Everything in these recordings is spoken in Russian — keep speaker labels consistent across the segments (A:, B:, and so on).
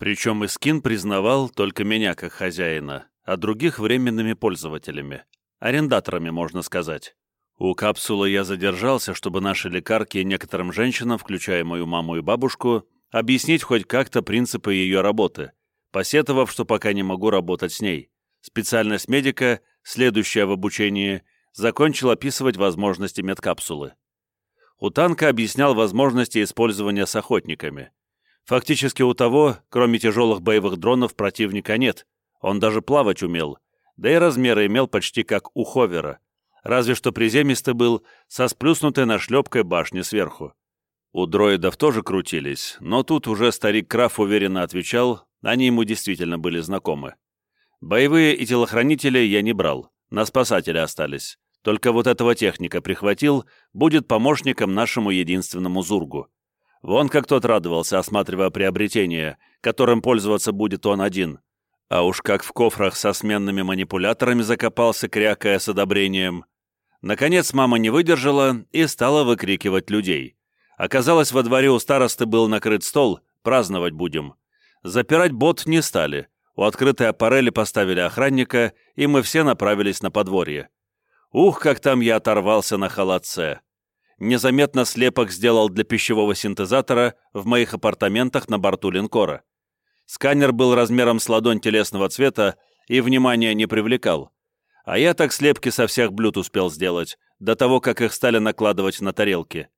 A: Причем Искин признавал только меня как хозяина, а других временными пользователями. Арендаторами, можно сказать. У капсулы я задержался, чтобы наши лекарки и некоторым женщинам, включая мою маму и бабушку, объяснить хоть как-то принципы ее работы, посетовав, что пока не могу работать с ней. Специальность медика, следующая в обучении, закончил описывать возможности медкапсулы. У танка объяснял возможности использования с охотниками. Фактически у того, кроме тяжелых боевых дронов, противника нет. Он даже плавать умел. Да и размеры имел почти как у Ховера. Разве что приземистый был, со сплюснутой нашлепкой башни сверху. У дроидов тоже крутились, но тут уже старик Краф уверенно отвечал, они ему действительно были знакомы. Боевые и телохранители я не брал, на спасателя остались. Только вот этого техника прихватил, будет помощником нашему единственному Зургу. Вон как тот радовался, осматривая приобретение, которым пользоваться будет он один. А уж как в кофрах со сменными манипуляторами закопался, крякая с одобрением. Наконец мама не выдержала и стала выкрикивать людей. Оказалось, во дворе у старосты был накрыт стол, праздновать будем. Запирать бот не стали. У открытой аппарели поставили охранника, и мы все направились на подворье. Ух, как там я оторвался на холодце! Незаметно слепок сделал для пищевого синтезатора в моих апартаментах на борту линкора. Сканер был размером с ладонь телесного цвета и внимания не привлекал. А я так слепки со всех блюд успел сделать, до того, как их стали накладывать на тарелки.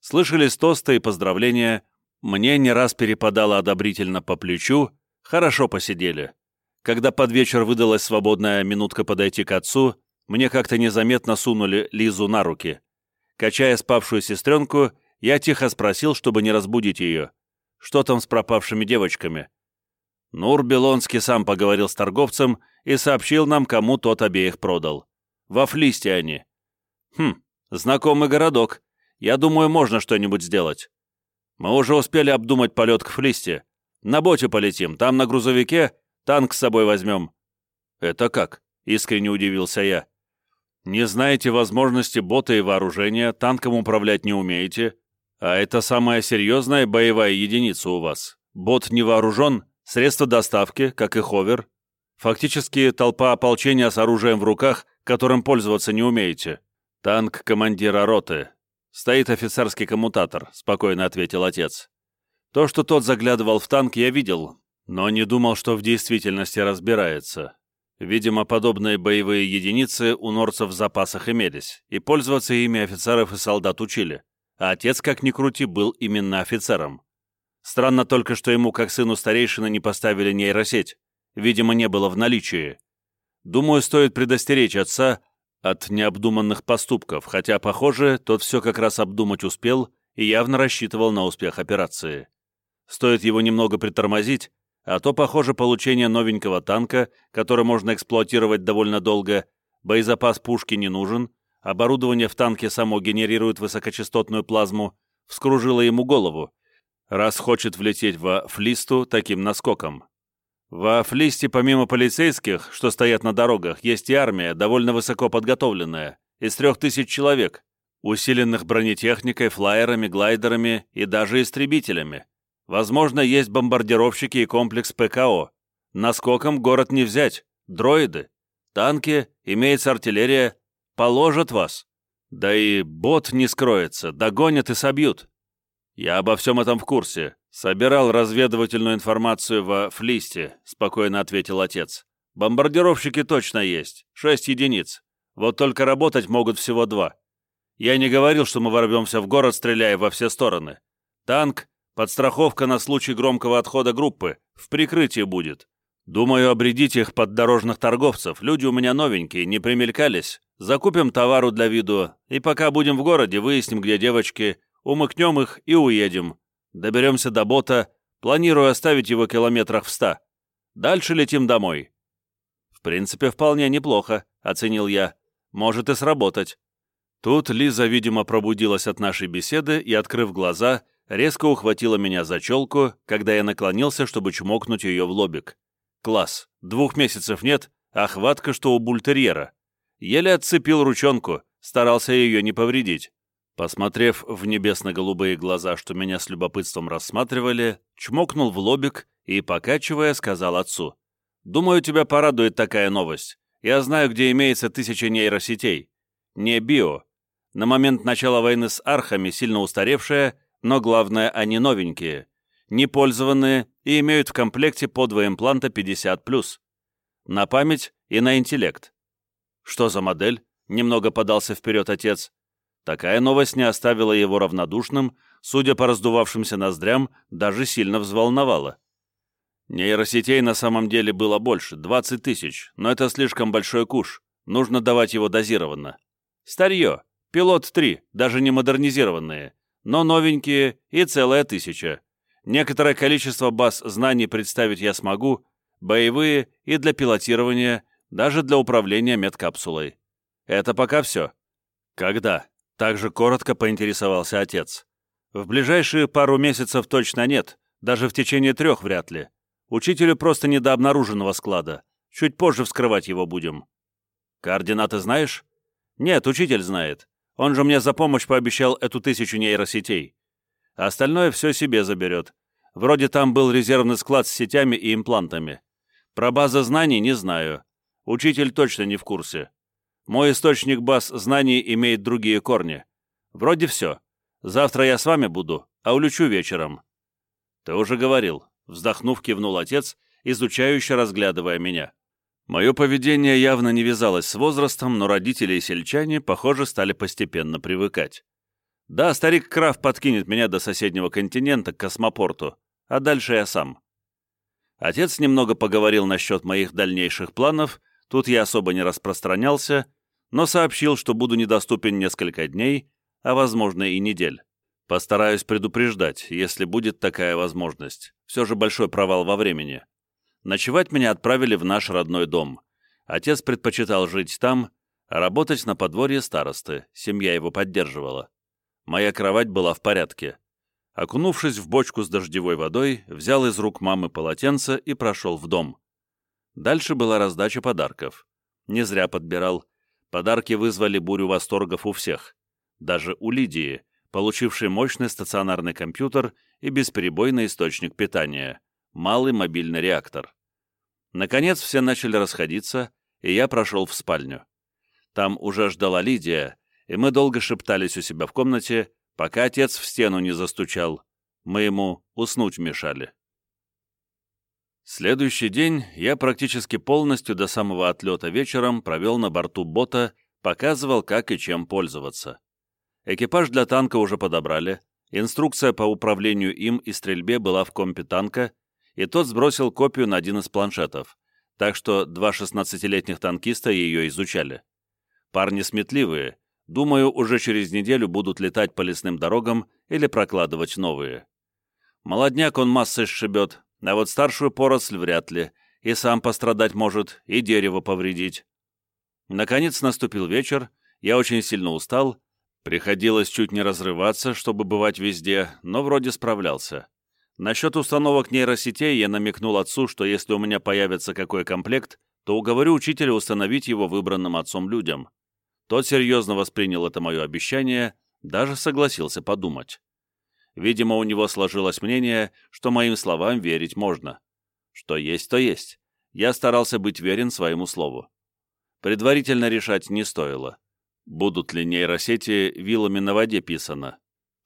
A: Слышались тосты и поздравления, мне не раз перепадало одобрительно по плечу, хорошо посидели. Когда под вечер выдалась свободная минутка подойти к отцу, мне как-то незаметно сунули Лизу на руки. Качая спавшую сестренку, я тихо спросил, чтобы не разбудить ее. Что там с пропавшими девочками? Нур Белонский сам поговорил с торговцем и сообщил нам, кому тот обеих продал. Во Флисте они. Хм, знакомый городок. Я думаю, можно что-нибудь сделать. Мы уже успели обдумать полет к Флисте. На боте полетим, там на грузовике танк с собой возьмем. Это как? Искренне удивился я. Не знаете возможности бота и вооружения, танком управлять не умеете, а это самая серьезная боевая единица у вас. Бот не вооружен, средства доставки, как и ховер. Фактически толпа ополчения с оружием в руках, которым пользоваться не умеете. Танк командира роты. Стоит офицерский коммутатор, спокойно ответил отец. То, что тот заглядывал в танк, я видел, но не думал, что в действительности разбирается. Видимо, подобные боевые единицы у норцев в запасах имелись, и пользоваться ими офицеров и солдат учили, а отец, как ни крути, был именно офицером. Странно только, что ему, как сыну старейшины, не поставили нейросеть. Видимо, не было в наличии. Думаю, стоит предостеречь отца от необдуманных поступков, хотя, похоже, тот все как раз обдумать успел и явно рассчитывал на успех операции. Стоит его немного притормозить, а то, похоже, получение новенького танка, который можно эксплуатировать довольно долго, боезапас пушки не нужен, оборудование в танке само генерирует высокочастотную плазму, вскружило ему голову, раз хочет влететь во флисту таким наскоком. Во флисте помимо полицейских, что стоят на дорогах, есть и армия, довольно высоко подготовленная, из трех тысяч человек, усиленных бронетехникой, флайерами, глайдерами и даже истребителями. Возможно, есть бомбардировщики и комплекс ПКО. Наскоком город не взять. Дроиды. Танки, имеется артиллерия. Положат вас. Да и бот не скроется, догонят и собьют. Я обо всем этом в курсе. Собирал разведывательную информацию во Флисте, спокойно ответил отец. Бомбардировщики точно есть. Шесть единиц. Вот только работать могут всего два. Я не говорил, что мы ворвемся в город, стреляя во все стороны. Танк Подстраховка на случай громкого отхода группы. В прикрытии будет. Думаю, обредить их под дорожных торговцев. Люди у меня новенькие, не примелькались. Закупим товару для виду, и пока будем в городе, выясним, где девочки, умыкнем их и уедем. Доберемся до бота, планирую оставить его километрах в ста. Дальше летим домой. В принципе, вполне неплохо, оценил я. Может и сработать. Тут Лиза, видимо, пробудилась от нашей беседы и, открыв глаза, резко ухватила меня за челку, когда я наклонился, чтобы чмокнуть ее в лобик. Класс. Двух месяцев нет, а хватка, что у бультерьера. Еле отцепил ручонку, старался ее не повредить. Посмотрев в небесно-голубые глаза, что меня с любопытством рассматривали, чмокнул в лобик и, покачивая, сказал отцу. «Думаю, тебя порадует такая новость. Я знаю, где имеется тысяча нейросетей. Не био. На момент начала войны с архами сильно устаревшая, но главное, они новенькие. Непользованные и имеют в комплекте по два импланта 50+. На память и на интеллект. Что за модель? Немного подался вперед отец. Такая новость не оставила его равнодушным, судя по раздувавшимся ноздрям, даже сильно взволновала. Нейросетей на самом деле было больше, 20 тысяч, но это слишком большой куш, нужно давать его дозированно. Старье, пилот 3, даже не модернизированные, но новенькие и целая тысяча. Некоторое количество баз знаний представить я смогу, боевые и для пилотирования, даже для управления медкапсулой. Это пока все. Когда? Также коротко поинтересовался отец. В ближайшие пару месяцев точно нет, даже в течение трех вряд ли. Учителю просто не до обнаруженного склада. Чуть позже вскрывать его будем. Координаты знаешь? Нет, учитель знает. Он же мне за помощь пообещал эту тысячу нейросетей. Остальное все себе заберет. Вроде там был резервный склад с сетями и имплантами. Про базы знаний не знаю. Учитель точно не в курсе. Мой источник баз знаний имеет другие корни. Вроде все. Завтра я с вами буду, а улечу вечером. Ты уже говорил. Вздохнув, кивнул отец, изучающе разглядывая меня. Мое поведение явно не вязалось с возрастом, но родители и сельчане, похоже, стали постепенно привыкать. Да, старик Краф подкинет меня до соседнего континента, к космопорту, а дальше я сам. Отец немного поговорил насчет моих дальнейших планов, тут я особо не распространялся, но сообщил, что буду недоступен несколько дней, а возможно и недель. Постараюсь предупреждать, если будет такая возможность. Все же большой провал во времени. Ночевать меня отправили в наш родной дом. Отец предпочитал жить там, а работать на подворье старосты, семья его поддерживала. Моя кровать была в порядке. Окунувшись в бочку с дождевой водой, взял из рук мамы полотенце и прошел в дом. Дальше была раздача подарков. Не зря подбирал. Подарки вызвали бурю восторгов у всех. Даже у Лидии, получивший мощный стационарный компьютер и бесперебойный источник питания, малый мобильный реактор. Наконец все начали расходиться, и я прошел в спальню. Там уже ждала Лидия, и мы долго шептались у себя в комнате, пока отец в стену не застучал. Мы ему уснуть мешали. Следующий день я практически полностью до самого отлета вечером провел на борту бота, показывал, как и чем пользоваться. Экипаж для танка уже подобрали, инструкция по управлению им и стрельбе была в компе танка, и тот сбросил копию на один из планшетов, так что два 16-летних танкиста ее изучали. Парни сметливые, думаю, уже через неделю будут летать по лесным дорогам или прокладывать новые. Молодняк он массой сшибет, а вот старшую поросль вряд ли, и сам пострадать может, и дерево повредить. Наконец наступил вечер, я очень сильно устал, Приходилось чуть не разрываться, чтобы бывать везде, но вроде справлялся. Насчет установок нейросетей я намекнул отцу, что если у меня появится какой комплект, то уговорю учителя установить его выбранным отцом людям. Тот серьезно воспринял это мое обещание, даже согласился подумать. Видимо, у него сложилось мнение, что моим словам верить можно. Что есть, то есть. Я старался быть верен своему слову. Предварительно решать не стоило будут ли нейросети вилами на воде писано.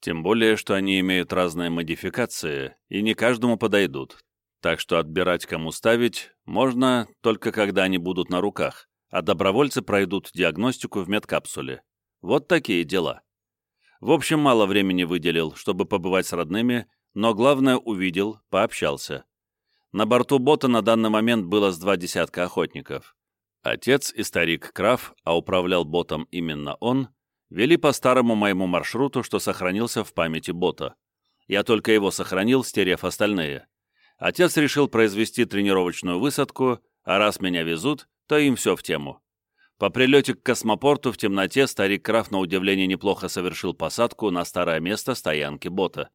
A: Тем более, что они имеют разные модификации и не каждому подойдут. Так что отбирать, кому ставить, можно только когда они будут на руках, а добровольцы пройдут диагностику в медкапсуле. Вот такие дела. В общем, мало времени выделил, чтобы побывать с родными, но главное увидел, пообщался. На борту бота на данный момент было с два десятка охотников. Отец и старик Краф, а управлял ботом именно он, вели по старому моему маршруту, что сохранился в памяти бота. Я только его сохранил, стерев остальные. Отец решил произвести тренировочную высадку, а раз меня везут, то им все в тему. По прилете к космопорту в темноте старик Краф на удивление неплохо совершил посадку на старое место стоянки бота.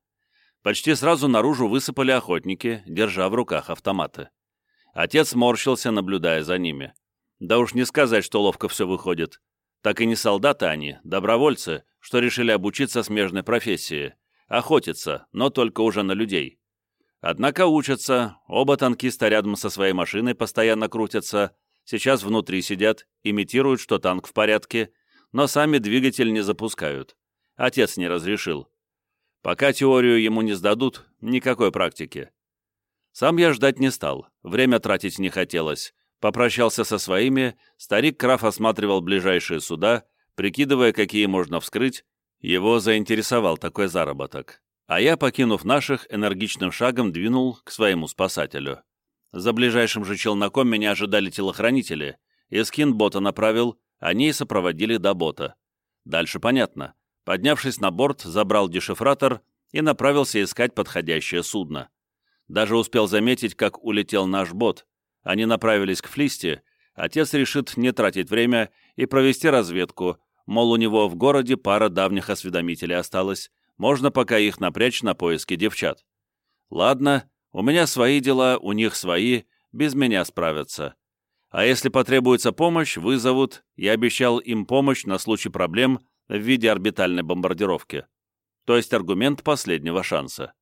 A: Почти сразу наружу высыпали охотники, держа в руках автоматы. Отец морщился, наблюдая за ними. Да уж не сказать, что ловко все выходит. Так и не солдаты они, добровольцы, что решили обучиться смежной профессии – охотиться, но только уже на людей. Однако учатся, оба танкиста рядом со своей машиной постоянно крутятся, сейчас внутри сидят, имитируют, что танк в порядке, но сами двигатель не запускают. Отец не разрешил. Пока теорию ему не сдадут, никакой практики. Сам я ждать не стал, время тратить не хотелось. Попрощался со своими, старик Краф осматривал ближайшие суда, прикидывая, какие можно вскрыть, его заинтересовал такой заработок. А я, покинув наших, энергичным шагом двинул к своему спасателю. За ближайшим же челноком меня ожидали телохранители, и скин бота направил, они и сопроводили до бота. Дальше понятно. Поднявшись на борт, забрал дешифратор и направился искать подходящее судно. Даже успел заметить, как улетел наш бот. Они направились к Флисте, отец решит не тратить время и провести разведку, мол, у него в городе пара давних осведомителей осталось, можно пока их напрячь на поиски девчат. Ладно, у меня свои дела, у них свои, без меня справятся. А если потребуется помощь, вызовут, я обещал им помощь на случай проблем в виде орбитальной бомбардировки. То есть аргумент последнего шанса.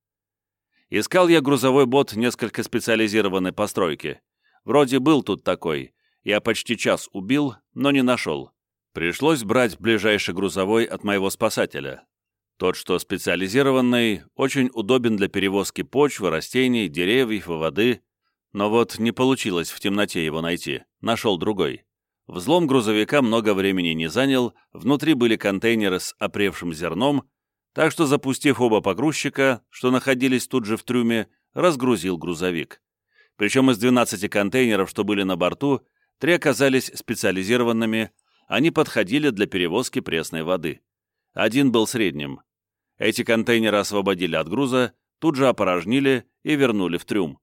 A: Искал я грузовой бот несколько специализированной постройки. Вроде был тут такой. Я почти час убил, но не нашел. Пришлось брать ближайший грузовой от моего спасателя. Тот, что специализированный, очень удобен для перевозки почвы, растений, деревьев и воды, но вот не получилось в темноте его найти. Нашел другой. Взлом грузовика много времени не занял, внутри были контейнеры с опревшим зерном, так что, запустив оба погрузчика, что находились тут же в трюме, разгрузил грузовик. Причем из 12 контейнеров, что были на борту, три оказались специализированными, они подходили для перевозки пресной воды. Один был средним. Эти контейнеры освободили от груза, тут же опорожнили и вернули в трюм.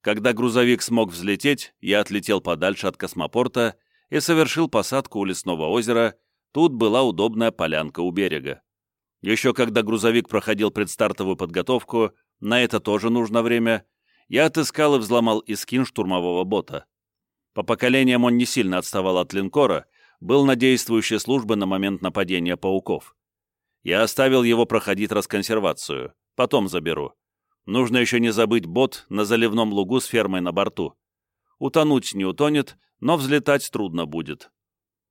A: Когда грузовик смог взлететь, я отлетел подальше от космопорта и совершил посадку у лесного озера, тут была удобная полянка у берега. Еще когда грузовик проходил предстартовую подготовку, на это тоже нужно время, я отыскал и взломал искин штурмового бота. По поколениям он не сильно отставал от линкора, был на действующей службе на момент нападения пауков. Я оставил его проходить расконсервацию, потом заберу. Нужно еще не забыть бот на заливном лугу с фермой на борту. Утонуть не утонет, но взлетать трудно будет.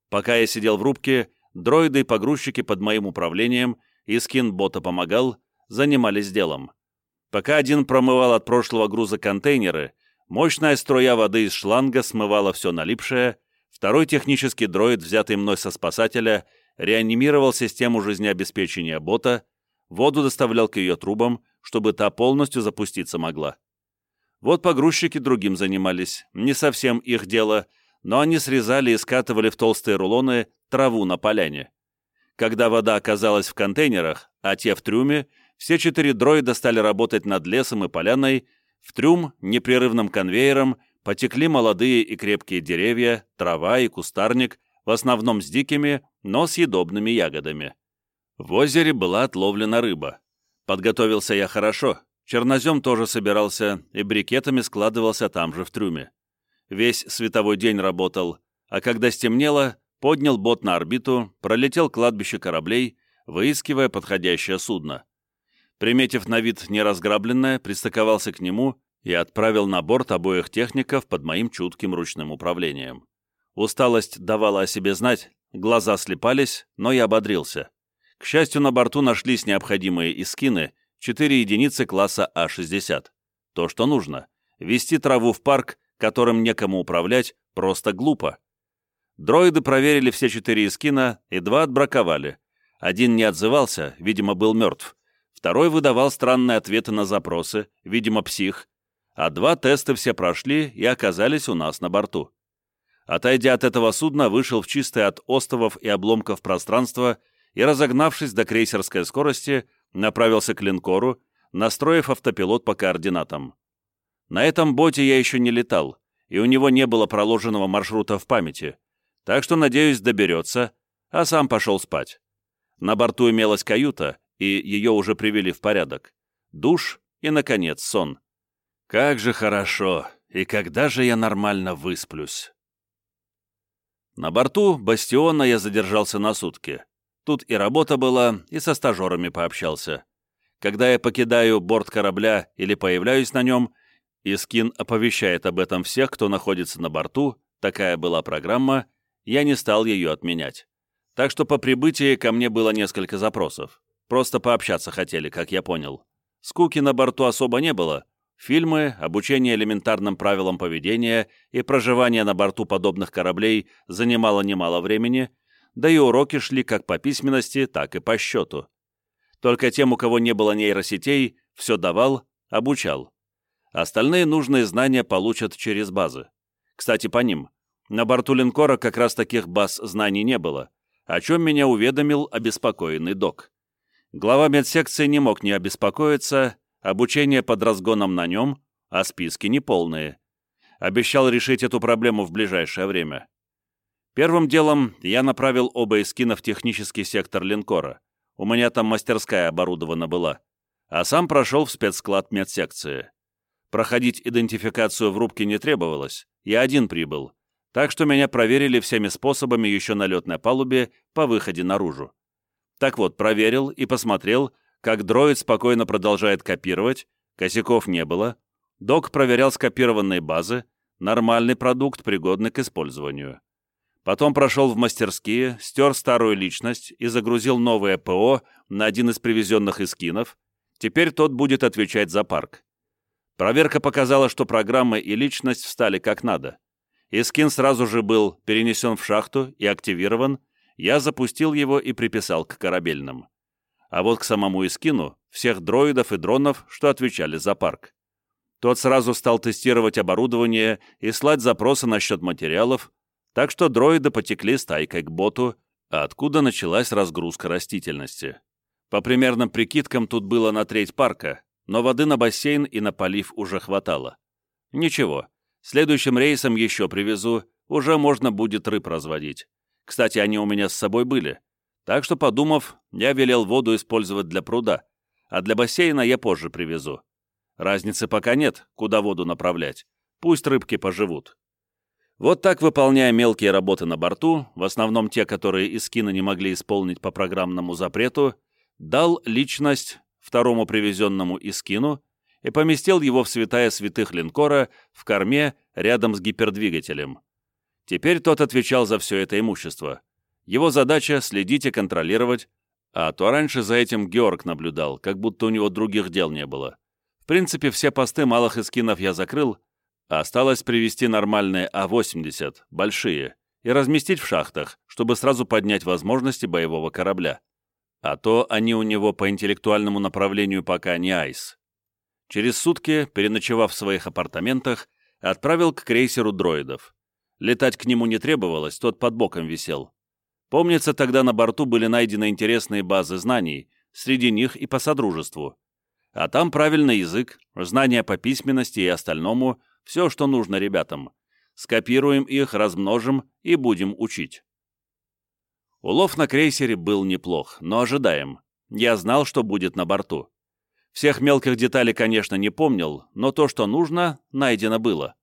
A: Пока я сидел в рубке, дроиды и погрузчики под моим управлением и скин бота помогал, занимались делом. Пока один промывал от прошлого груза контейнеры, мощная струя воды из шланга смывала все налипшее, второй технический дроид, взятый мной со спасателя, реанимировал систему жизнеобеспечения бота, воду доставлял к ее трубам, чтобы та полностью запуститься могла. Вот погрузчики другим занимались, не совсем их дело, но они срезали и скатывали в толстые рулоны траву на поляне. Когда вода оказалась в контейнерах, а те в трюме, все четыре дроида стали работать над лесом и поляной, в трюм непрерывным конвейером потекли молодые и крепкие деревья, трава и кустарник, в основном с дикими, но съедобными ягодами. В озере была отловлена рыба. Подготовился я хорошо, чернозем тоже собирался и брикетами складывался там же в трюме. Весь световой день работал, а когда стемнело, поднял бот на орбиту, пролетел кладбище кораблей, выискивая подходящее судно. Приметив на вид неразграбленное, пристыковался к нему и отправил на борт обоих техников под моим чутким ручным управлением. Усталость давала о себе знать, глаза слепались, но я ободрился. К счастью, на борту нашлись необходимые искины, 4 единицы класса А60. То, что нужно. Вести траву в парк, которым некому управлять, просто глупо. Дроиды проверили все четыре эскина и два отбраковали. Один не отзывался, видимо, был мертв. Второй выдавал странные ответы на запросы, видимо, псих. А два теста все прошли и оказались у нас на борту. Отойдя от этого судна, вышел в чистое от остовов и обломков пространство и, разогнавшись до крейсерской скорости, направился к линкору, настроив автопилот по координатам. На этом боте я еще не летал, и у него не было проложенного маршрута в памяти, так что, надеюсь, доберется, а сам пошел спать. На борту имелась каюта, и ее уже привели в порядок. Душ и, наконец, сон. Как же хорошо, и когда же я нормально высплюсь? На борту «Бастиона» я задержался на сутки. Тут и работа была, и со стажерами пообщался. Когда я покидаю борт корабля или появляюсь на нем, Искин оповещает об этом всех, кто находится на борту, такая была программа, я не стал ее отменять. Так что по прибытии ко мне было несколько запросов. Просто пообщаться хотели, как я понял. Скуки на борту особо не было. Фильмы, обучение элементарным правилам поведения и проживание на борту подобных кораблей занимало немало времени, да и уроки шли как по письменности, так и по счету. Только тем, у кого не было нейросетей, все давал, обучал. Остальные нужные знания получат через базы. Кстати, по ним. На борту линкора как раз таких баз знаний не было, о чем меня уведомил обеспокоенный док. Глава медсекции не мог не обеспокоиться, обучение под разгоном на нем, а списки неполные. Обещал решить эту проблему в ближайшее время. Первым делом я направил оба эскина в технический сектор линкора. У меня там мастерская оборудована была. А сам прошел в спецсклад медсекции. Проходить идентификацию в рубке не требовалось, я один прибыл. Так что меня проверили всеми способами еще на летной палубе по выходе наружу. Так вот, проверил и посмотрел, как дроид спокойно продолжает копировать, косяков не было, док проверял скопированные базы, нормальный продукт, пригодный к использованию. Потом прошел в мастерские, стер старую личность и загрузил новое ПО на один из привезенных эскинов. Теперь тот будет отвечать за парк. Проверка показала, что программа и личность встали как надо. Искин сразу же был перенесен в шахту и активирован, я запустил его и приписал к корабельным. А вот к самому Искину всех дроидов и дронов, что отвечали за парк. Тот сразу стал тестировать оборудование и слать запросы насчет материалов, так что дроиды потекли стайкой к боту, откуда началась разгрузка растительности. По примерным прикидкам тут было на треть парка, но воды на бассейн и на полив уже хватало. Ничего, следующим рейсом еще привезу, уже можно будет рыб разводить. Кстати, они у меня с собой были. Так что, подумав, я велел воду использовать для пруда, а для бассейна я позже привезу. Разницы пока нет, куда воду направлять. Пусть рыбки поживут. Вот так, выполняя мелкие работы на борту, в основном те, которые из кино не могли исполнить по программному запрету, дал личность второму привезенному из кино и поместил его в святая святых линкора в корме рядом с гипердвигателем. Теперь тот отвечал за все это имущество. Его задача — следить и контролировать, а то раньше за этим Георг наблюдал, как будто у него других дел не было. В принципе, все посты малых эскинов я закрыл, Осталось привести нормальные А-80, большие, и разместить в шахтах, чтобы сразу поднять возможности боевого корабля. А то они у него по интеллектуальному направлению пока не айс. Через сутки, переночевав в своих апартаментах, отправил к крейсеру дроидов. Летать к нему не требовалось, тот под боком висел. Помнится, тогда на борту были найдены интересные базы знаний, среди них и по содружеству. А там правильный язык, знания по письменности и остальному – все, что нужно ребятам. Скопируем их, размножим и будем учить. Улов на крейсере был неплох, но ожидаем. Я знал, что будет на борту. Всех мелких деталей, конечно, не помнил, но то, что нужно, найдено было.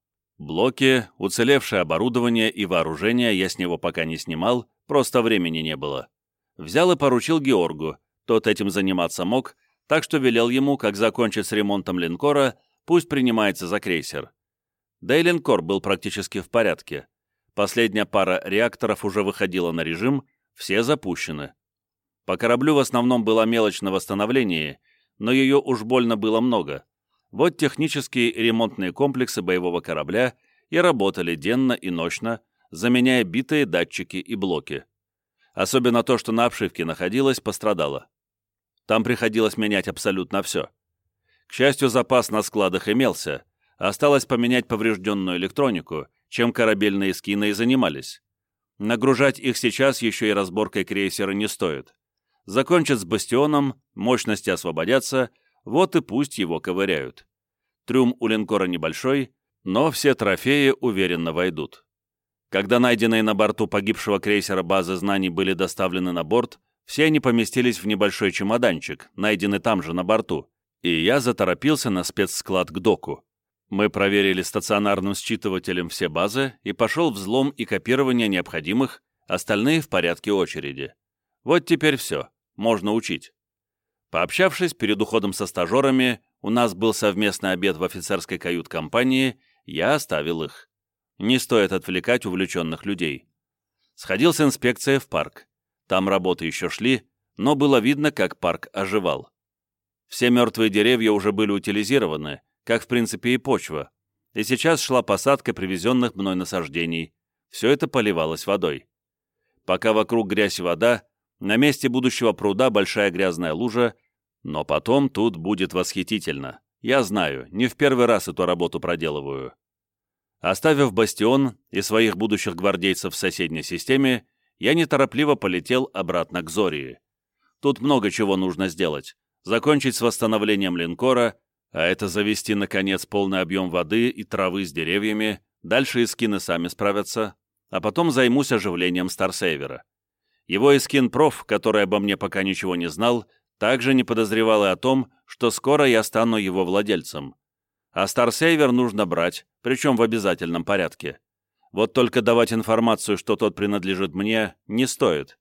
A: Блоки, уцелевшее оборудование и вооружение я с него пока не снимал, просто времени не было. Взял и поручил Георгу, тот этим заниматься мог, так что велел ему, как закончить с ремонтом линкора, пусть принимается за крейсер. Да и линкор был практически в порядке. Последняя пара реакторов уже выходила на режим, все запущены. По кораблю в основном была мелочь на восстановлении, но ее уж больно было много. Вот технические ремонтные комплексы боевого корабля и работали денно и ночно, заменяя битые датчики и блоки. Особенно то, что на обшивке находилось, пострадало. Там приходилось менять абсолютно все. К счастью, запас на складах имелся, Осталось поменять поврежденную электронику, чем корабельные скины и занимались. Нагружать их сейчас еще и разборкой крейсера не стоит. Закончат с бастионом, мощности освободятся, вот и пусть его ковыряют. Трюм у линкора небольшой, но все трофеи уверенно войдут. Когда найденные на борту погибшего крейсера базы знаний были доставлены на борт, все они поместились в небольшой чемоданчик, найденный там же на борту, и я заторопился на спецсклад к доку. Мы проверили стационарным считывателем все базы, и пошел взлом и копирование необходимых, остальные в порядке очереди. Вот теперь все, можно учить. Пообщавшись перед уходом со стажерами, у нас был совместный обед в офицерской кают-компании, я оставил их. Не стоит отвлекать увлеченных людей. Сходил с инспекцией в парк. Там работы еще шли, но было видно, как парк оживал. Все мертвые деревья уже были утилизированы, как в принципе и почва, и сейчас шла посадка привезенных мной насаждений. Все это поливалось водой. Пока вокруг грязь и вода, на месте будущего пруда большая грязная лужа, но потом тут будет восхитительно. Я знаю, не в первый раз эту работу проделываю. Оставив бастион и своих будущих гвардейцев в соседней системе, я неторопливо полетел обратно к Зории. Тут много чего нужно сделать. Закончить с восстановлением линкора, а это завести, наконец, полный объем воды и травы с деревьями, дальше эскины сами справятся, а потом займусь оживлением Старсейвера. Его эскин-проф, который обо мне пока ничего не знал, также не подозревал и о том, что скоро я стану его владельцем. А Старсейвер нужно брать, причем в обязательном порядке. Вот только давать информацию, что тот принадлежит мне, не стоит.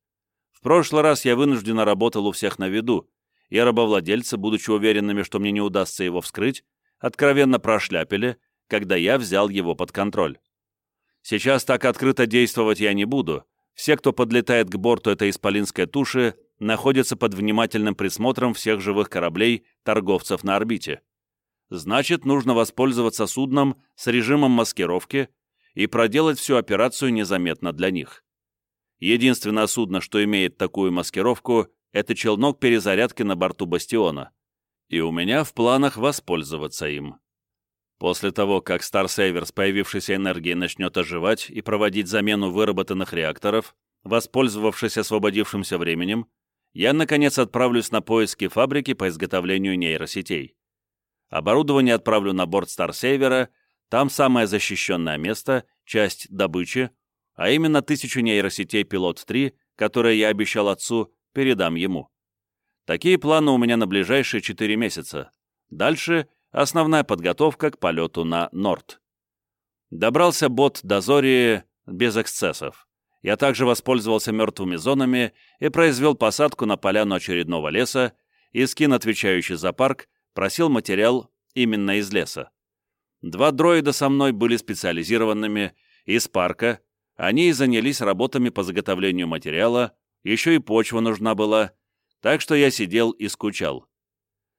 A: В прошлый раз я вынужденно работал у всех на виду, и рабовладельцы, будучи уверенными, что мне не удастся его вскрыть, откровенно прошляпили, когда я взял его под контроль. Сейчас так открыто действовать я не буду. Все, кто подлетает к борту этой исполинской туши, находятся под внимательным присмотром всех живых кораблей торговцев на орбите. Значит, нужно воспользоваться судном с режимом маскировки и проделать всю операцию незаметно для них. Единственное судно, что имеет такую маскировку, это челнок перезарядки на борту «Бастиона». И у меня в планах воспользоваться им. После того, как Старсейвер с появившейся энергией начнет оживать и проводить замену выработанных реакторов, воспользовавшись освободившимся временем, я, наконец, отправлюсь на поиски фабрики по изготовлению нейросетей. Оборудование отправлю на борт Старсейвера, там самое защищенное место, часть добычи, а именно тысячу нейросетей «Пилот-3», которые я обещал отцу, передам ему. Такие планы у меня на ближайшие 4 месяца. Дальше основная подготовка к полету на Норд. Добрался бот до Зории без эксцессов. Я также воспользовался мертвыми зонами и произвел посадку на поляну очередного леса, и скин, отвечающий за парк, просил материал именно из леса. Два дроида со мной были специализированными из парка, они и занялись работами по заготовлению материала, еще и почва нужна была, так что я сидел и скучал.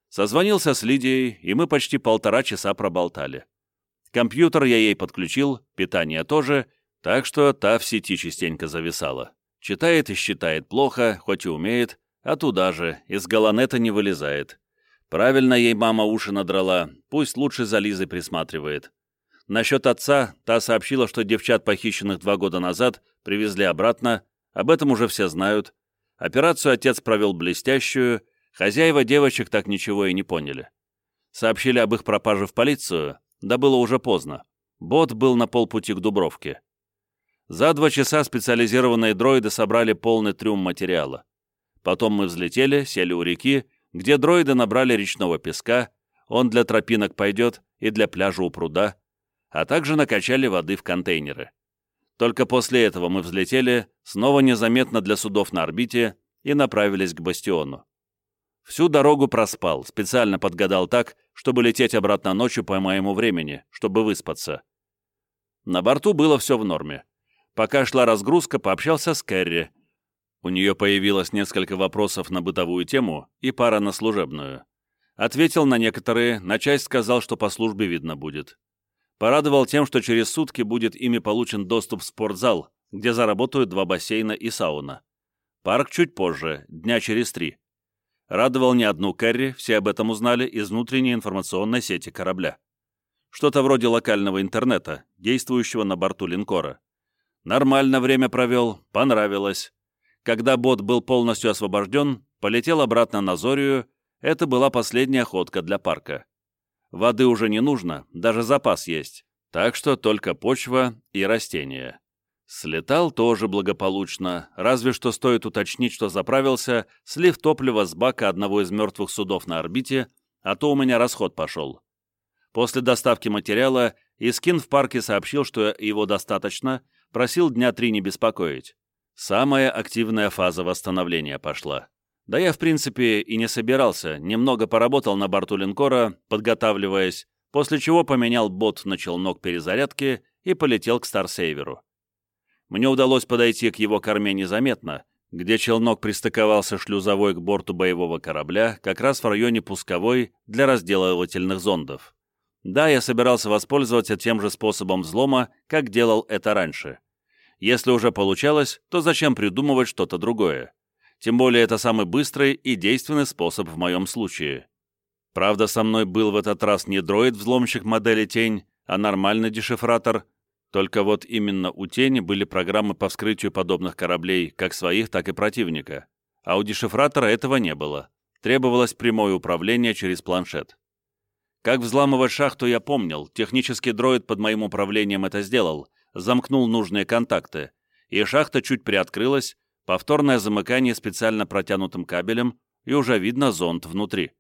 A: Созвонился с Лидией, и мы почти полтора часа проболтали. Компьютер я ей подключил, питание тоже, так что та в сети частенько зависала. Читает и считает плохо, хоть и умеет, а туда же, из галанета не вылезает. Правильно ей мама уши надрала, пусть лучше за Лизой присматривает. Насчет отца, та сообщила, что девчат, похищенных два года назад, привезли обратно, об этом уже все знают. Операцию отец провел блестящую, хозяева девочек так ничего и не поняли. Сообщили об их пропаже в полицию, да было уже поздно. Бот был на полпути к Дубровке. За два часа специализированные дроиды собрали полный трюм материала. Потом мы взлетели, сели у реки, где дроиды набрали речного песка, он для тропинок пойдет и для пляжа у пруда, а также накачали воды в контейнеры. Только после этого мы взлетели, снова незаметно для судов на орбите, и направились к бастиону. Всю дорогу проспал, специально подгадал так, чтобы лететь обратно ночью по моему времени, чтобы выспаться. На борту было все в норме. Пока шла разгрузка, пообщался с Кэрри. У нее появилось несколько вопросов на бытовую тему и пара на служебную. Ответил на некоторые, на часть сказал, что по службе видно будет. Порадовал тем, что через сутки будет ими получен доступ в спортзал, где заработают два бассейна и сауна. Парк чуть позже, дня через три. Радовал не одну Кэрри, все об этом узнали из внутренней информационной сети корабля. Что-то вроде локального интернета, действующего на борту линкора. Нормально время провел, понравилось. Когда бот был полностью освобожден, полетел обратно на Зорию, это была последняя ходка для парка. Воды уже не нужно, даже запас есть, так что только почва и растения. Слетал тоже благополучно, разве что стоит уточнить, что заправился, слив топливо с бака одного из мертвых судов на орбите, а то у меня расход пошел. После доставки материала Искин в парке сообщил, что его достаточно, просил дня три не беспокоить. Самая активная фаза восстановления пошла. Да я, в принципе, и не собирался, немного поработал на борту линкора, подготавливаясь, после чего поменял бот на челнок перезарядки и полетел к Старсейверу. Мне удалось подойти к его корме незаметно, где челнок пристыковался шлюзовой к борту боевого корабля, как раз в районе пусковой для разделывательных зондов. Да, я собирался воспользоваться тем же способом взлома, как делал это раньше. Если уже получалось, то зачем придумывать что-то другое? Тем более это самый быстрый и действенный способ в моем случае. Правда, со мной был в этот раз не дроид-взломщик модели «Тень», а нормальный дешифратор, только вот именно у «Тени» были программы по вскрытию подобных кораблей, как своих, так и противника. А у дешифратора этого не было. Требовалось прямое управление через планшет. Как взламывать шахту я помнил, технический дроид под моим управлением это сделал, замкнул нужные контакты, и шахта чуть приоткрылась, повторное замыкание специально протянутым кабелем, и уже видно зонд внутри.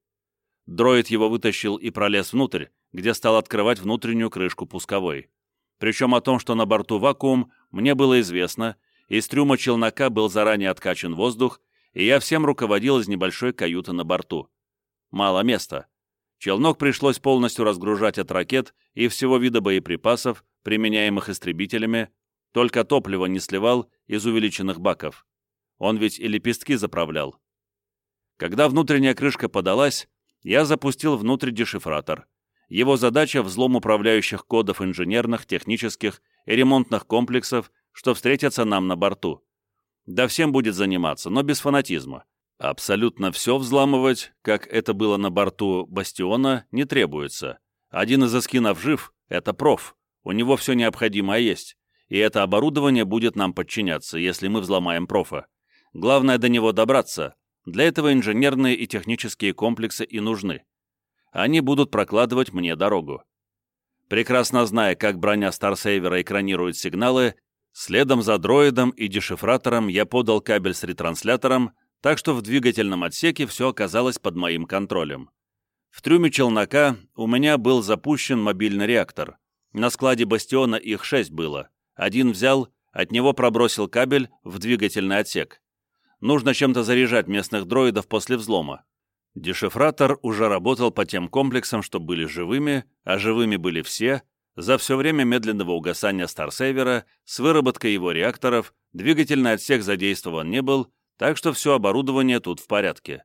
A: Дроид его вытащил и пролез внутрь, где стал открывать внутреннюю крышку пусковой. Причем о том, что на борту вакуум, мне было известно, из трюма челнока был заранее откачан воздух, и я всем руководил из небольшой каюты на борту. Мало места. Челнок пришлось полностью разгружать от ракет и всего вида боеприпасов, применяемых истребителями, только топливо не сливал из увеличенных баков. Он ведь и лепестки заправлял. Когда внутренняя крышка подалась, я запустил внутрь дешифратор. Его задача – взлом управляющих кодов инженерных, технических и ремонтных комплексов, что встретятся нам на борту. Да всем будет заниматься, но без фанатизма. Абсолютно все взламывать, как это было на борту «Бастиона», не требуется. Один из эскинов жив – это проф. У него все необходимое есть. И это оборудование будет нам подчиняться, если мы взломаем профа. Главное до него добраться. Для этого инженерные и технические комплексы и нужны. Они будут прокладывать мне дорогу. Прекрасно зная, как броня Старсейвера экранирует сигналы, следом за дроидом и дешифратором я подал кабель с ретранслятором, так что в двигательном отсеке все оказалось под моим контролем. В трюме челнока у меня был запущен мобильный реактор. На складе «Бастиона» их шесть было. Один взял, от него пробросил кабель в двигательный отсек. Нужно чем-то заряжать местных дроидов после взлома. Дешифратор уже работал по тем комплексам, что были живыми, а живыми были все, за все время медленного угасания Старсейвера с выработкой его реакторов двигательный отсек задействован не был, так что все оборудование тут в порядке.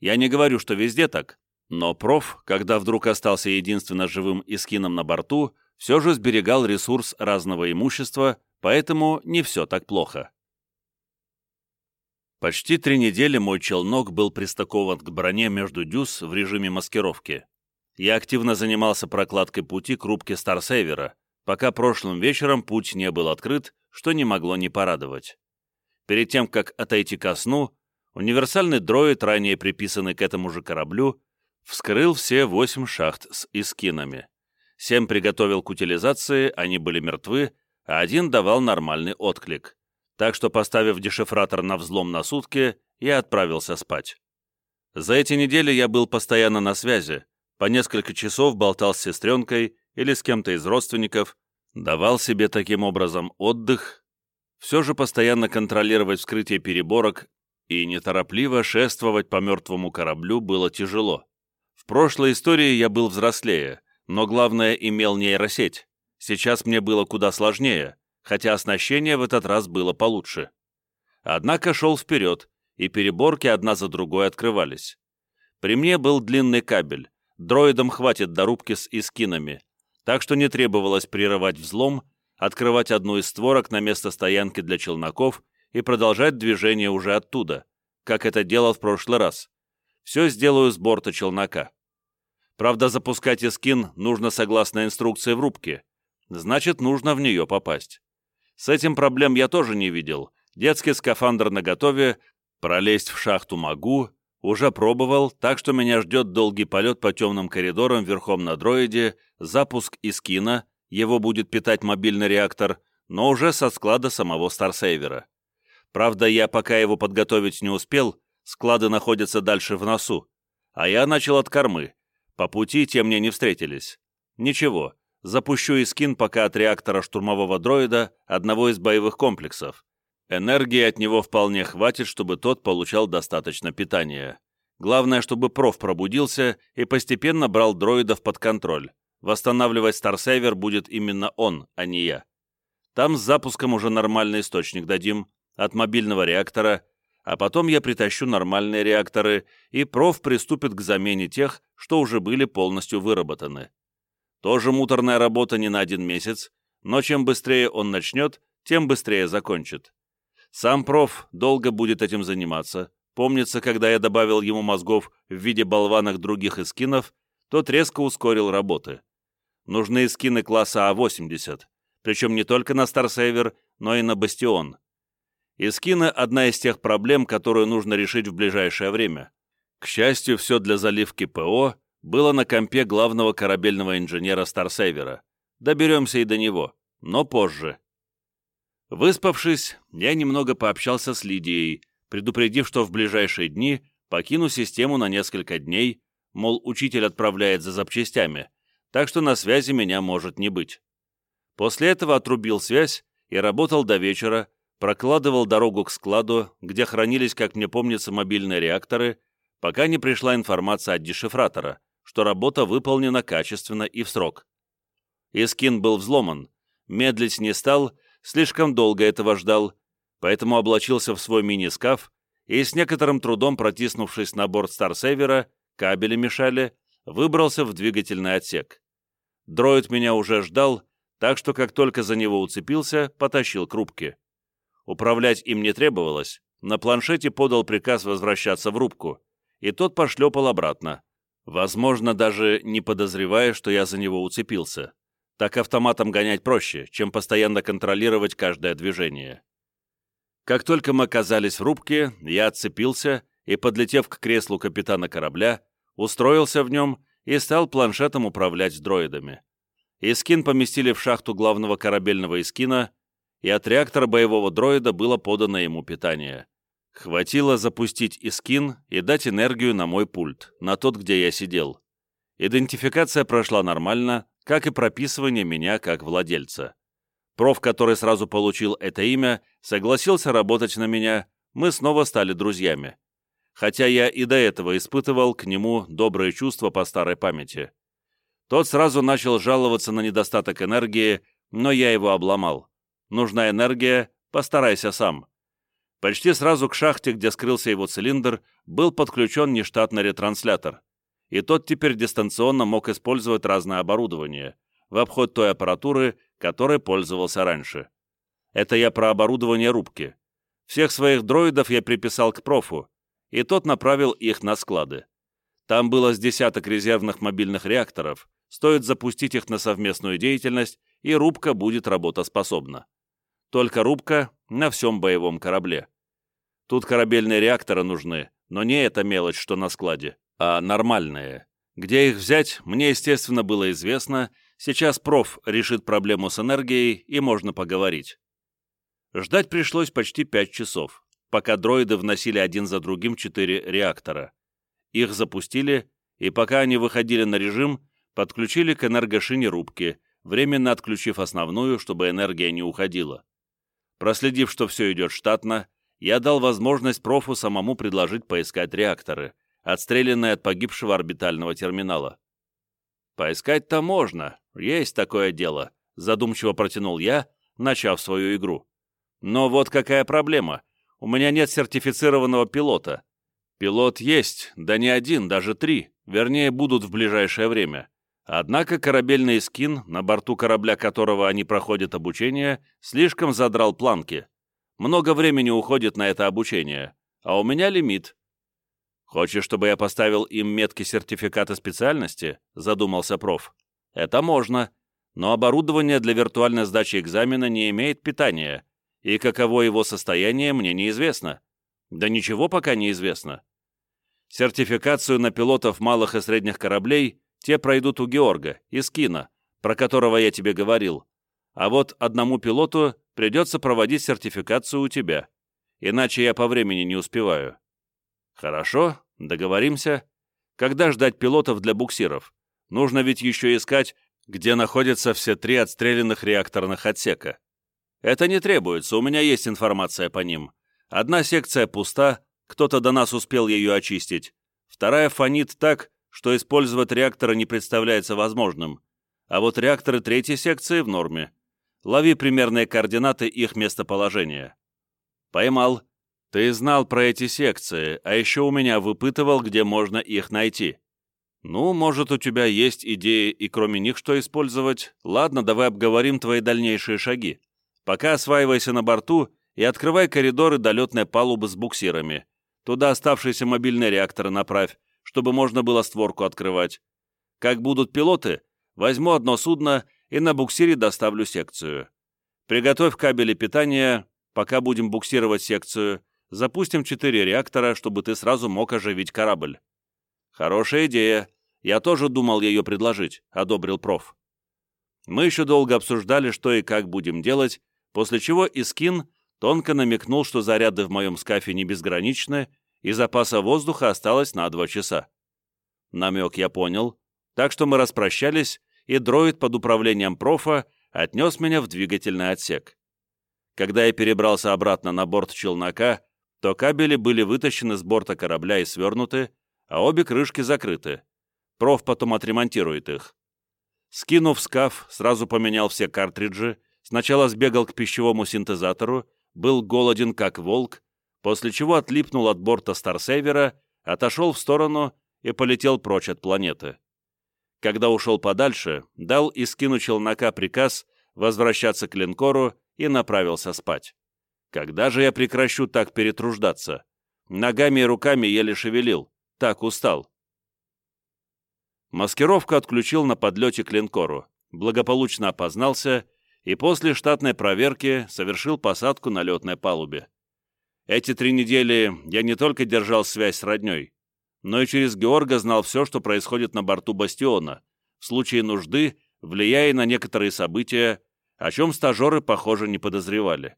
A: Я не говорю, что везде так, но проф, когда вдруг остался единственно живым искином на борту, все же сберегал ресурс разного имущества, поэтому не все так плохо. Почти три недели мой челнок был пристыкован к броне между дюз в режиме маскировки. Я активно занимался прокладкой пути к рубке Старсейвера, пока прошлым вечером путь не был открыт, что не могло не порадовать. Перед тем, как отойти ко сну, универсальный дроид, ранее приписанный к этому же кораблю, вскрыл все восемь шахт с искинами. Семь приготовил к утилизации, они были мертвы, а один давал нормальный отклик так что, поставив дешифратор на взлом на сутки, я отправился спать. За эти недели я был постоянно на связи, по несколько часов болтал с сестренкой или с кем-то из родственников, давал себе таким образом отдых, все же постоянно контролировать вскрытие переборок и неторопливо шествовать по мертвому кораблю было тяжело. В прошлой истории я был взрослее, но главное имел нейросеть. Сейчас мне было куда сложнее, хотя оснащение в этот раз было получше. Однако шел вперед, и переборки одна за другой открывались. При мне был длинный кабель, дроидам хватит до рубки с искинами, так что не требовалось прерывать взлом, открывать одну из створок на место стоянки для челноков и продолжать движение уже оттуда, как это делал в прошлый раз. Все сделаю с борта челнока. Правда, запускать искин нужно согласно инструкции в рубке, значит, нужно в нее попасть. С этим проблем я тоже не видел. Детский скафандр наготове, пролезть в шахту могу, уже пробовал, так что меня ждет долгий полет по темным коридорам верхом на дроиде, запуск из кино, его будет питать мобильный реактор, но уже со склада самого Старсейвера. Правда, я пока его подготовить не успел, склады находятся дальше в носу, а я начал от кормы. По пути те мне не встретились. Ничего, запущу Искин пока от реактора штурмового дроида одного из боевых комплексов. Энергии от него вполне хватит, чтобы тот получал достаточно питания. Главное, чтобы проф пробудился и постепенно брал дроидов под контроль. Восстанавливать Старсейвер будет именно он, а не я. Там с запуском уже нормальный источник дадим, от мобильного реактора, а потом я притащу нормальные реакторы, и проф приступит к замене тех, что уже были полностью выработаны. Тоже муторная работа не на один месяц, но чем быстрее он начнет, тем быстрее закончит. Сам проф долго будет этим заниматься. Помнится, когда я добавил ему мозгов в виде болванок других эскинов, тот резко ускорил работы. Нужны скины класса А80, причем не только на Старсейвер, но и на Бастион. И скины — одна из тех проблем, которую нужно решить в ближайшее время. К счастью, все для заливки ПО было на компе главного корабельного инженера Старсейвера. Доберемся и до него, но позже. Выспавшись, я немного пообщался с Лидией, предупредив, что в ближайшие дни покину систему на несколько дней, мол, учитель отправляет за запчастями, так что на связи меня может не быть. После этого отрубил связь и работал до вечера, прокладывал дорогу к складу, где хранились, как мне помнится, мобильные реакторы, пока не пришла информация от дешифратора, что работа выполнена качественно и в срок. Искин был взломан, медлить не стал, слишком долго этого ждал, поэтому облачился в свой мини-скаф и с некоторым трудом протиснувшись на борт Старсейвера, кабели мешали, выбрался в двигательный отсек. Дроид меня уже ждал, так что как только за него уцепился, потащил к рубке. Управлять им не требовалось, на планшете подал приказ возвращаться в рубку, и тот пошлепал обратно, возможно, даже не подозревая, что я за него уцепился. Так автоматом гонять проще, чем постоянно контролировать каждое движение. Как только мы оказались в рубке, я отцепился и, подлетев к креслу капитана корабля, устроился в нем и стал планшетом управлять дроидами. Искин поместили в шахту главного корабельного Искина, и от реактора боевого дроида было подано ему питание. Хватило запустить Искин и дать энергию на мой пульт, на тот, где я сидел. Идентификация прошла нормально, как и прописывание меня как владельца. Проф, который сразу получил это имя, согласился работать на меня, мы снова стали друзьями хотя я и до этого испытывал к нему добрые чувства по старой памяти. Тот сразу начал жаловаться на недостаток энергии, но я его обломал. Нужна энергия, постарайся сам. Почти сразу к шахте, где скрылся его цилиндр, был подключен нештатный ретранслятор. И тот теперь дистанционно мог использовать разное оборудование, в обход той аппаратуры, которой пользовался раньше. Это я про оборудование рубки. Всех своих дроидов я приписал к профу, и тот направил их на склады. Там было с десяток резервных мобильных реакторов, стоит запустить их на совместную деятельность, и рубка будет работоспособна. Только рубка на всем боевом корабле. Тут корабельные реакторы нужны, но не эта мелочь, что на складе, а нормальные. Где их взять, мне, естественно, было известно, сейчас проф решит проблему с энергией, и можно поговорить. Ждать пришлось почти пять часов пока дроиды вносили один за другим четыре реактора. Их запустили, и пока они выходили на режим, подключили к энергошине рубки, временно отключив основную, чтобы энергия не уходила. Проследив, что все идет штатно, я дал возможность профу самому предложить поискать реакторы, отстрелянные от погибшего орбитального терминала. «Поискать-то можно, есть такое дело», — задумчиво протянул я, начав свою игру. «Но вот какая проблема. У меня нет сертифицированного пилота. Пилот есть, да не один, даже три, вернее, будут в ближайшее время. Однако корабельный скин, на борту корабля которого они проходят обучение, слишком задрал планки. Много времени уходит на это обучение, а у меня лимит. «Хочешь, чтобы я поставил им метки сертификата специальности?» – задумался проф. «Это можно, но оборудование для виртуальной сдачи экзамена не имеет питания, и каково его состояние, мне неизвестно. Да ничего пока не известно. Сертификацию на пилотов малых и средних кораблей те пройдут у Георга, из Кина, про которого я тебе говорил. А вот одному пилоту придется проводить сертификацию у тебя. Иначе я по времени не успеваю. Хорошо, договоримся. Когда ждать пилотов для буксиров? Нужно ведь еще искать, где находятся все три отстрелянных реакторных отсека. Это не требуется, у меня есть информация по ним. Одна секция пуста, кто-то до нас успел ее очистить. Вторая фонит так, что использовать реакторы не представляется возможным. А вот реакторы третьей секции в норме. Лови примерные координаты их местоположения. Поймал. Ты знал про эти секции, а еще у меня выпытывал, где можно их найти. Ну, может, у тебя есть идеи и кроме них что использовать? Ладно, давай обговорим твои дальнейшие шаги. Пока осваивайся на борту и открывай коридоры до летной палубы с буксирами. Туда оставшиеся мобильные реакторы направь, чтобы можно было створку открывать. Как будут пилоты, возьму одно судно и на буксире доставлю секцию. Приготовь кабели питания, пока будем буксировать секцию. Запустим четыре реактора, чтобы ты сразу мог оживить корабль. Хорошая идея. Я тоже думал ее предложить, одобрил проф. Мы еще долго обсуждали, что и как будем делать, после чего Искин тонко намекнул, что заряды в моем скафе не безграничны, и запаса воздуха осталось на два часа. Намек я понял, так что мы распрощались, и дроид под управлением профа отнес меня в двигательный отсек. Когда я перебрался обратно на борт челнока, то кабели были вытащены с борта корабля и свернуты, а обе крышки закрыты. Проф потом отремонтирует их. Скинув скаф, сразу поменял все картриджи, сначала сбегал к пищевому синтезатору, был голоден как волк, после чего отлипнул от борта Старсейвера, отошел в сторону и полетел прочь от планеты. Когда ушел подальше, дал Искину челнока приказ возвращаться к линкору и направился спать. Когда же я прекращу так перетруждаться? Ногами и руками еле шевелил, так устал. Маскировку отключил на подлете к линкору, благополучно опознался и после штатной проверки совершил посадку на летной палубе. Эти три недели я не только держал связь с родней, но и через Георга знал все, что происходит на борту «Бастиона», в случае нужды, влияя на некоторые события, о чем стажеры, похоже, не подозревали.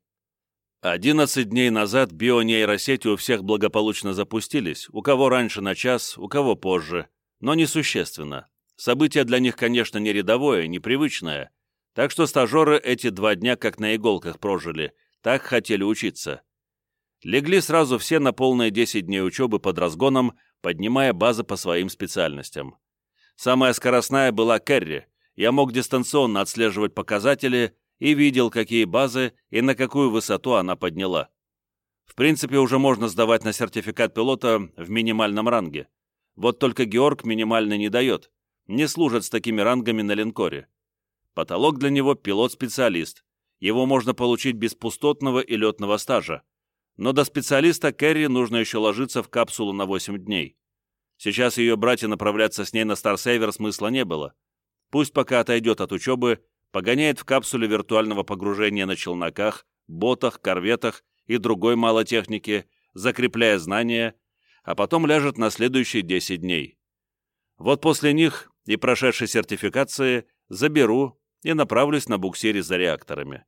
A: 11 дней назад бионейросети у всех благополучно запустились, у кого раньше на час, у кого позже, но несущественно. Событие для них, конечно, не рядовое, непривычное, так что стажеры эти два дня как на иголках прожили, так хотели учиться легли сразу все на полные 10 дней учебы под разгоном, поднимая базы по своим специальностям. Самая скоростная была Керри. Я мог дистанционно отслеживать показатели и видел, какие базы и на какую высоту она подняла. В принципе, уже можно сдавать на сертификат пилота в минимальном ранге. Вот только Георг минимальный не дает. Не служит с такими рангами на линкоре. Потолок для него пилот-специалист. Его можно получить без пустотного и летного стажа но до специалиста Кэрри нужно еще ложиться в капсулу на 8 дней. Сейчас ее брать и направляться с ней на Старсейвер смысла не было. Пусть пока отойдет от учебы, погоняет в капсуле виртуального погружения на челноках, ботах, корветах и другой малотехнике, закрепляя знания, а потом ляжет на следующие 10 дней. Вот после них и прошедшей сертификации заберу и направлюсь на буксире за реакторами.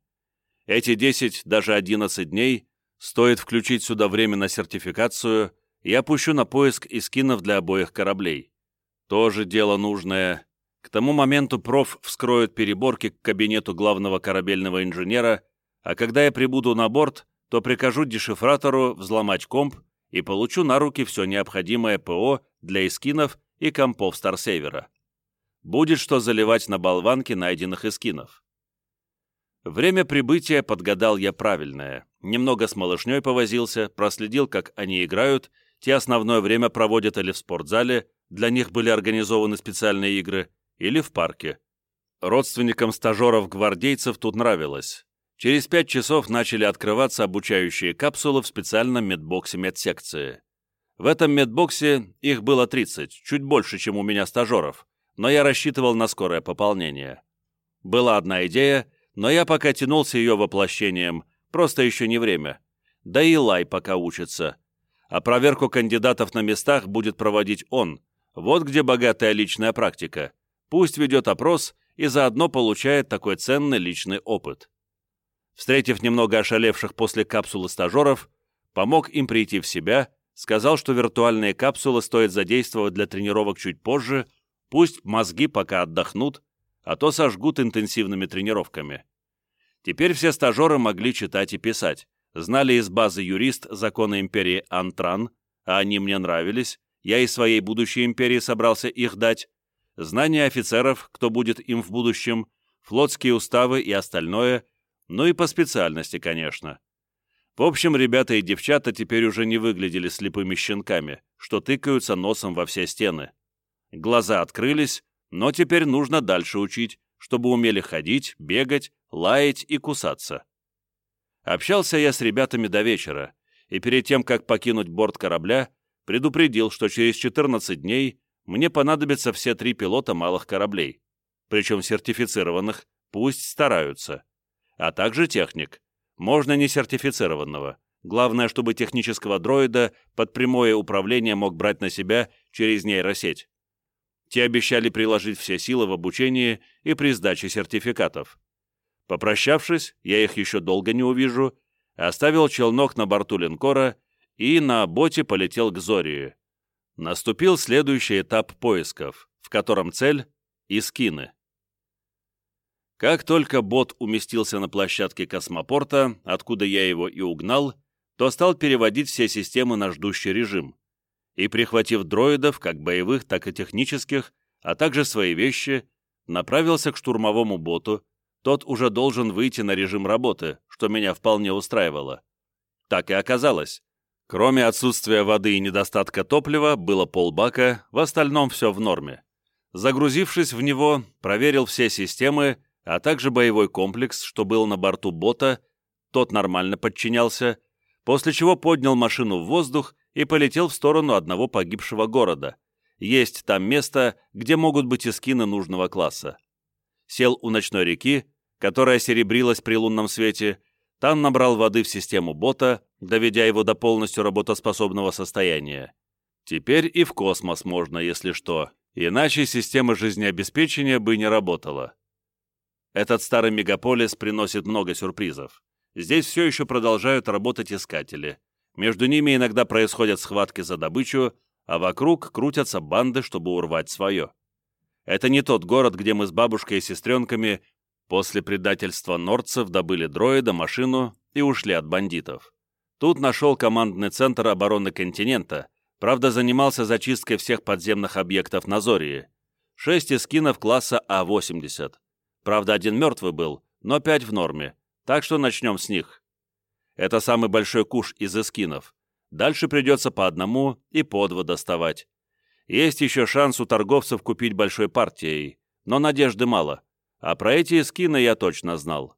A: Эти 10, даже 11 дней Стоит включить сюда время на сертификацию, я пущу на поиск искинов для обоих кораблей. Тоже дело нужное. К тому моменту проф вскроет переборки к кабинету главного корабельного инженера, а когда я прибуду на борт, то прикажу дешифратору взломать комп и получу на руки все необходимое ПО для эскинов и компов Старсейвера. Будет что заливать на болванки найденных эскинов. Время прибытия подгадал я правильное. Немного с малышней повозился, проследил, как они играют, те основное время проводят или в спортзале, для них были организованы специальные игры, или в парке. Родственникам стажеров-гвардейцев тут нравилось. Через пять часов начали открываться обучающие капсулы в специальном медбоксе медсекции. В этом медбоксе их было 30, чуть больше, чем у меня стажеров, но я рассчитывал на скорое пополнение. Была одна идея — но я пока тянулся ее воплощением, просто еще не время. Да и Лай пока учится. А проверку кандидатов на местах будет проводить он. Вот где богатая личная практика. Пусть ведет опрос и заодно получает такой ценный личный опыт. Встретив немного ошалевших после капсулы стажеров, помог им прийти в себя, сказал, что виртуальные капсулы стоит задействовать для тренировок чуть позже, пусть мозги пока отдохнут, а то сожгут интенсивными тренировками. Теперь все стажеры могли читать и писать, знали из базы юрист законы империи Антран, а они мне нравились, я из своей будущей империи собрался их дать, знания офицеров, кто будет им в будущем, флотские уставы и остальное, ну и по специальности, конечно. В общем, ребята и девчата теперь уже не выглядели слепыми щенками, что тыкаются носом во все стены. Глаза открылись, но теперь нужно дальше учить, чтобы умели ходить, бегать, лаять и кусаться. Общался я с ребятами до вечера, и перед тем, как покинуть борт корабля, предупредил, что через 14 дней мне понадобятся все три пилота малых кораблей, причем сертифицированных, пусть стараются, а также техник, можно не сертифицированного, главное, чтобы технического дроида под прямое управление мог брать на себя через нейросеть. Те обещали приложить все силы в обучении и при сдаче сертификатов. Попрощавшись, я их еще долго не увижу, оставил челнок на борту линкора и на боте полетел к Зории. Наступил следующий этап поисков, в котором цель — Искины. Как только бот уместился на площадке космопорта, откуда я его и угнал, то стал переводить все системы на ждущий режим. И, прихватив дроидов, как боевых, так и технических, а также свои вещи, направился к штурмовому боту, тот уже должен выйти на режим работы, что меня вполне устраивало. Так и оказалось. Кроме отсутствия воды и недостатка топлива, было полбака, в остальном все в норме. Загрузившись в него, проверил все системы, а также боевой комплекс, что был на борту бота, тот нормально подчинялся, после чего поднял машину в воздух и полетел в сторону одного погибшего города. Есть там место, где могут быть эскины нужного класса. Сел у ночной реки, которая серебрилась при лунном свете, там набрал воды в систему бота, доведя его до полностью работоспособного состояния. Теперь и в космос можно, если что, иначе система жизнеобеспечения бы не работала. Этот старый мегаполис приносит много сюрпризов. Здесь все еще продолжают работать искатели. Между ними иногда происходят схватки за добычу, а вокруг крутятся банды, чтобы урвать свое. Это не тот город, где мы с бабушкой и сестренками После предательства норцев добыли дроида, машину и ушли от бандитов. Тут нашел командный центр обороны континента, правда занимался зачисткой всех подземных объектов на Зории. Шесть эскинов класса А-80. Правда, один мертвый был, но пять в норме, так что начнем с них. Это самый большой куш из эскинов. Дальше придется по одному и по два доставать. Есть еще шанс у торговцев купить большой партией, но надежды мало. А про эти эскины я точно знал.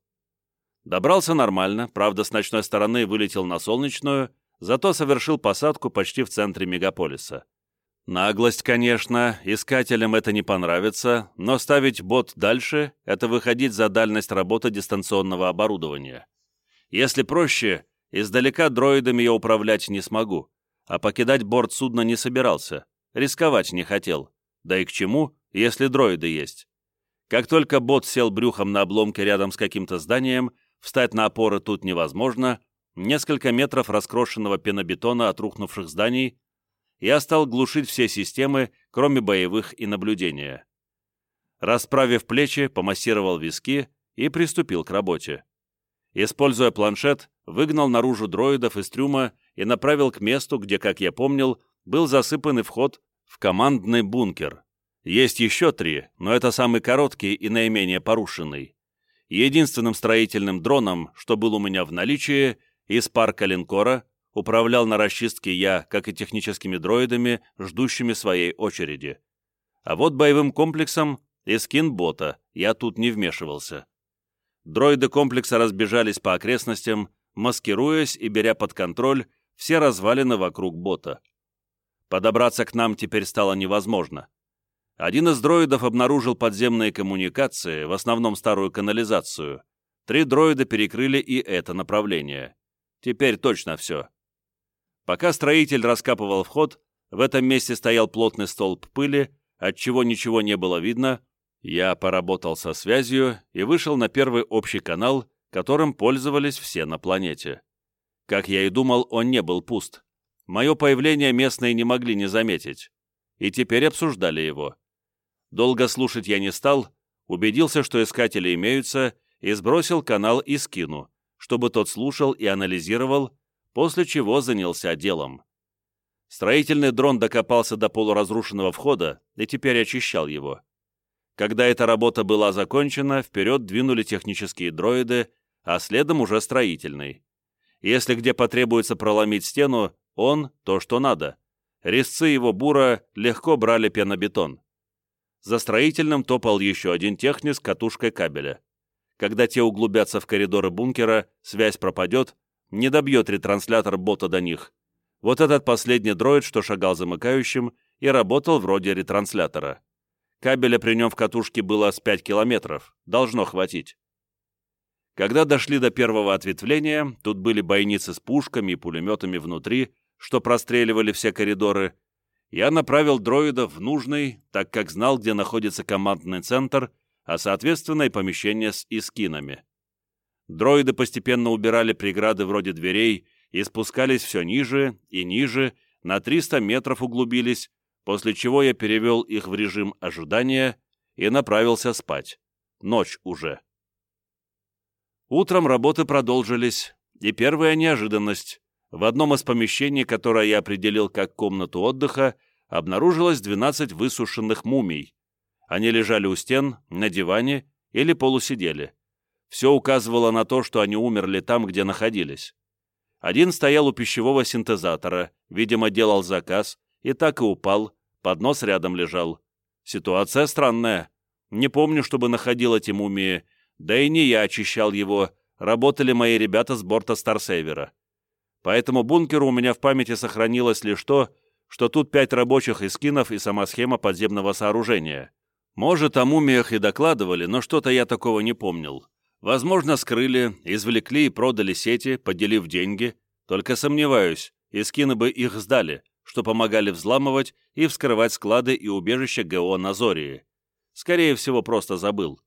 A: Добрался нормально, правда, с ночной стороны вылетел на солнечную, зато совершил посадку почти в центре мегаполиса. Наглость, конечно, искателям это не понравится, но ставить бот дальше — это выходить за дальность работы дистанционного оборудования. Если проще, издалека дроидами я управлять не смогу, а покидать борт судна не собирался, рисковать не хотел. Да и к чему, если дроиды есть? Как только бот сел брюхом на обломке рядом с каким-то зданием, встать на опоры тут невозможно, несколько метров раскрошенного пенобетона от рухнувших зданий, я стал глушить все системы, кроме боевых и наблюдения. Расправив плечи, помассировал виски и приступил к работе. Используя планшет, выгнал наружу дроидов из трюма и направил к месту, где, как я помнил, был засыпанный вход в командный бункер. Есть еще три, но это самый короткий и наименее порушенный. Единственным строительным дроном, что был у меня в наличии, из парка линкора, управлял на расчистке я, как и техническими дроидами, ждущими своей очереди. А вот боевым комплексом и скин-бота я тут не вмешивался. Дроиды комплекса разбежались по окрестностям, маскируясь и беря под контроль все развалины вокруг бота. Подобраться к нам теперь стало невозможно. Один из дроидов обнаружил подземные коммуникации, в основном старую канализацию. Три дроида перекрыли и это направление. Теперь точно все. Пока строитель раскапывал вход, в этом месте стоял плотный столб пыли, отчего ничего не было видно, я поработал со связью и вышел на первый общий канал, которым пользовались все на планете. Как я и думал, он не был пуст. Мое появление местные не могли не заметить. И теперь обсуждали его. Долго слушать я не стал, убедился, что искатели имеются, и сбросил канал и скину, чтобы тот слушал и анализировал, после чего занялся делом. Строительный дрон докопался до полуразрушенного входа и теперь очищал его. Когда эта работа была закончена, вперед двинули технические дроиды, а следом уже строительный. Если где потребуется проломить стену, он — то, что надо. Резцы его бура легко брали пенобетон. За строительным топал еще один техник с катушкой кабеля. Когда те углубятся в коридоры бункера, связь пропадет, не добьет ретранслятор бота до них. Вот этот последний дроид, что шагал замыкающим, и работал вроде ретранслятора. Кабеля при нем в катушке было с 5 километров, должно хватить. Когда дошли до первого ответвления, тут были бойницы с пушками и пулеметами внутри, что простреливали все коридоры, я направил дроида в нужный, так как знал, где находится командный центр, а соответственно и помещение с искинами. Дроиды постепенно убирали преграды вроде дверей и спускались все ниже и ниже, на 300 метров углубились, после чего я перевел их в режим ожидания и направился спать. Ночь уже. Утром работы продолжились, и первая неожиданность. В одном из помещений, которое я определил как комнату отдыха, обнаружилось 12 высушенных мумий. Они лежали у стен, на диване или полусидели. Все указывало на то, что они умерли там, где находились. Один стоял у пищевого синтезатора, видимо, делал заказ, и так и упал, поднос рядом лежал. Ситуация странная. Не помню, чтобы находил эти мумии, да и не я очищал его, работали мои ребята с борта Старсейвера. Поэтому бункеру у меня в памяти сохранилось лишь то, что тут пять рабочих эскинов и сама схема подземного сооружения. Может, о мумиях и докладывали, но что-то я такого не помнил. Возможно, скрыли, извлекли и продали сети, поделив деньги. Только сомневаюсь, эскины бы их сдали, что помогали взламывать и вскрывать склады и убежища ГО Назории. Скорее всего, просто забыл.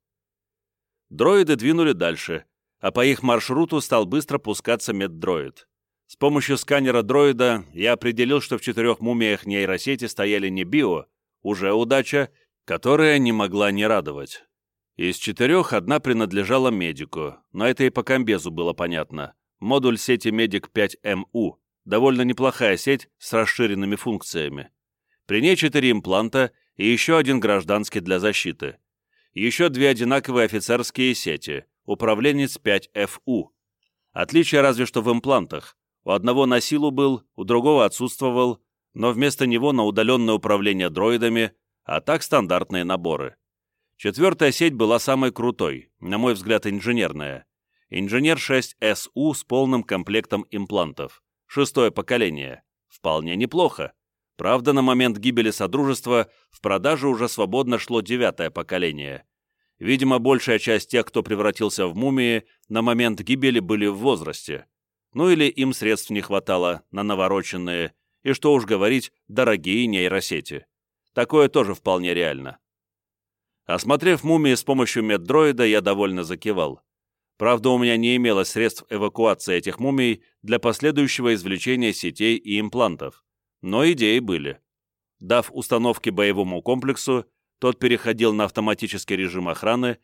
A: Дроиды двинули дальше, а по их маршруту стал быстро пускаться меддроид. С помощью сканера дроида я определил, что в четырех мумиях нейросети стояли не био, уже удача, которая не могла не радовать. Из четырех одна принадлежала медику, но это и по комбезу было понятно. Модуль сети Медик 5МУ, довольно неплохая сеть с расширенными функциями. При ней четыре импланта и еще один гражданский для защиты еще две одинаковые офицерские сети, управленец 5ФУ. Отличие разве что в имплантах. У одного на силу был, у другого отсутствовал, но вместо него на удаленное управление дроидами, а так стандартные наборы. Четвертая сеть была самой крутой, на мой взгляд инженерная. Инженер 6СУ с полным комплектом имплантов. Шестое поколение. Вполне неплохо. Правда, на момент гибели Содружества в продаже уже свободно шло девятое поколение. Видимо, большая часть тех, кто превратился в мумии, на момент гибели были в возрасте. Ну или им средств не хватало на навороченные, и что уж говорить, дорогие нейросети. Такое тоже вполне реально. Осмотрев мумии с помощью меддроида, я довольно закивал. Правда, у меня не имелось средств эвакуации этих мумий для последующего извлечения сетей и имплантов. Но идеи были. Дав установки боевому комплексу, тот переходил на автоматический режим охраны,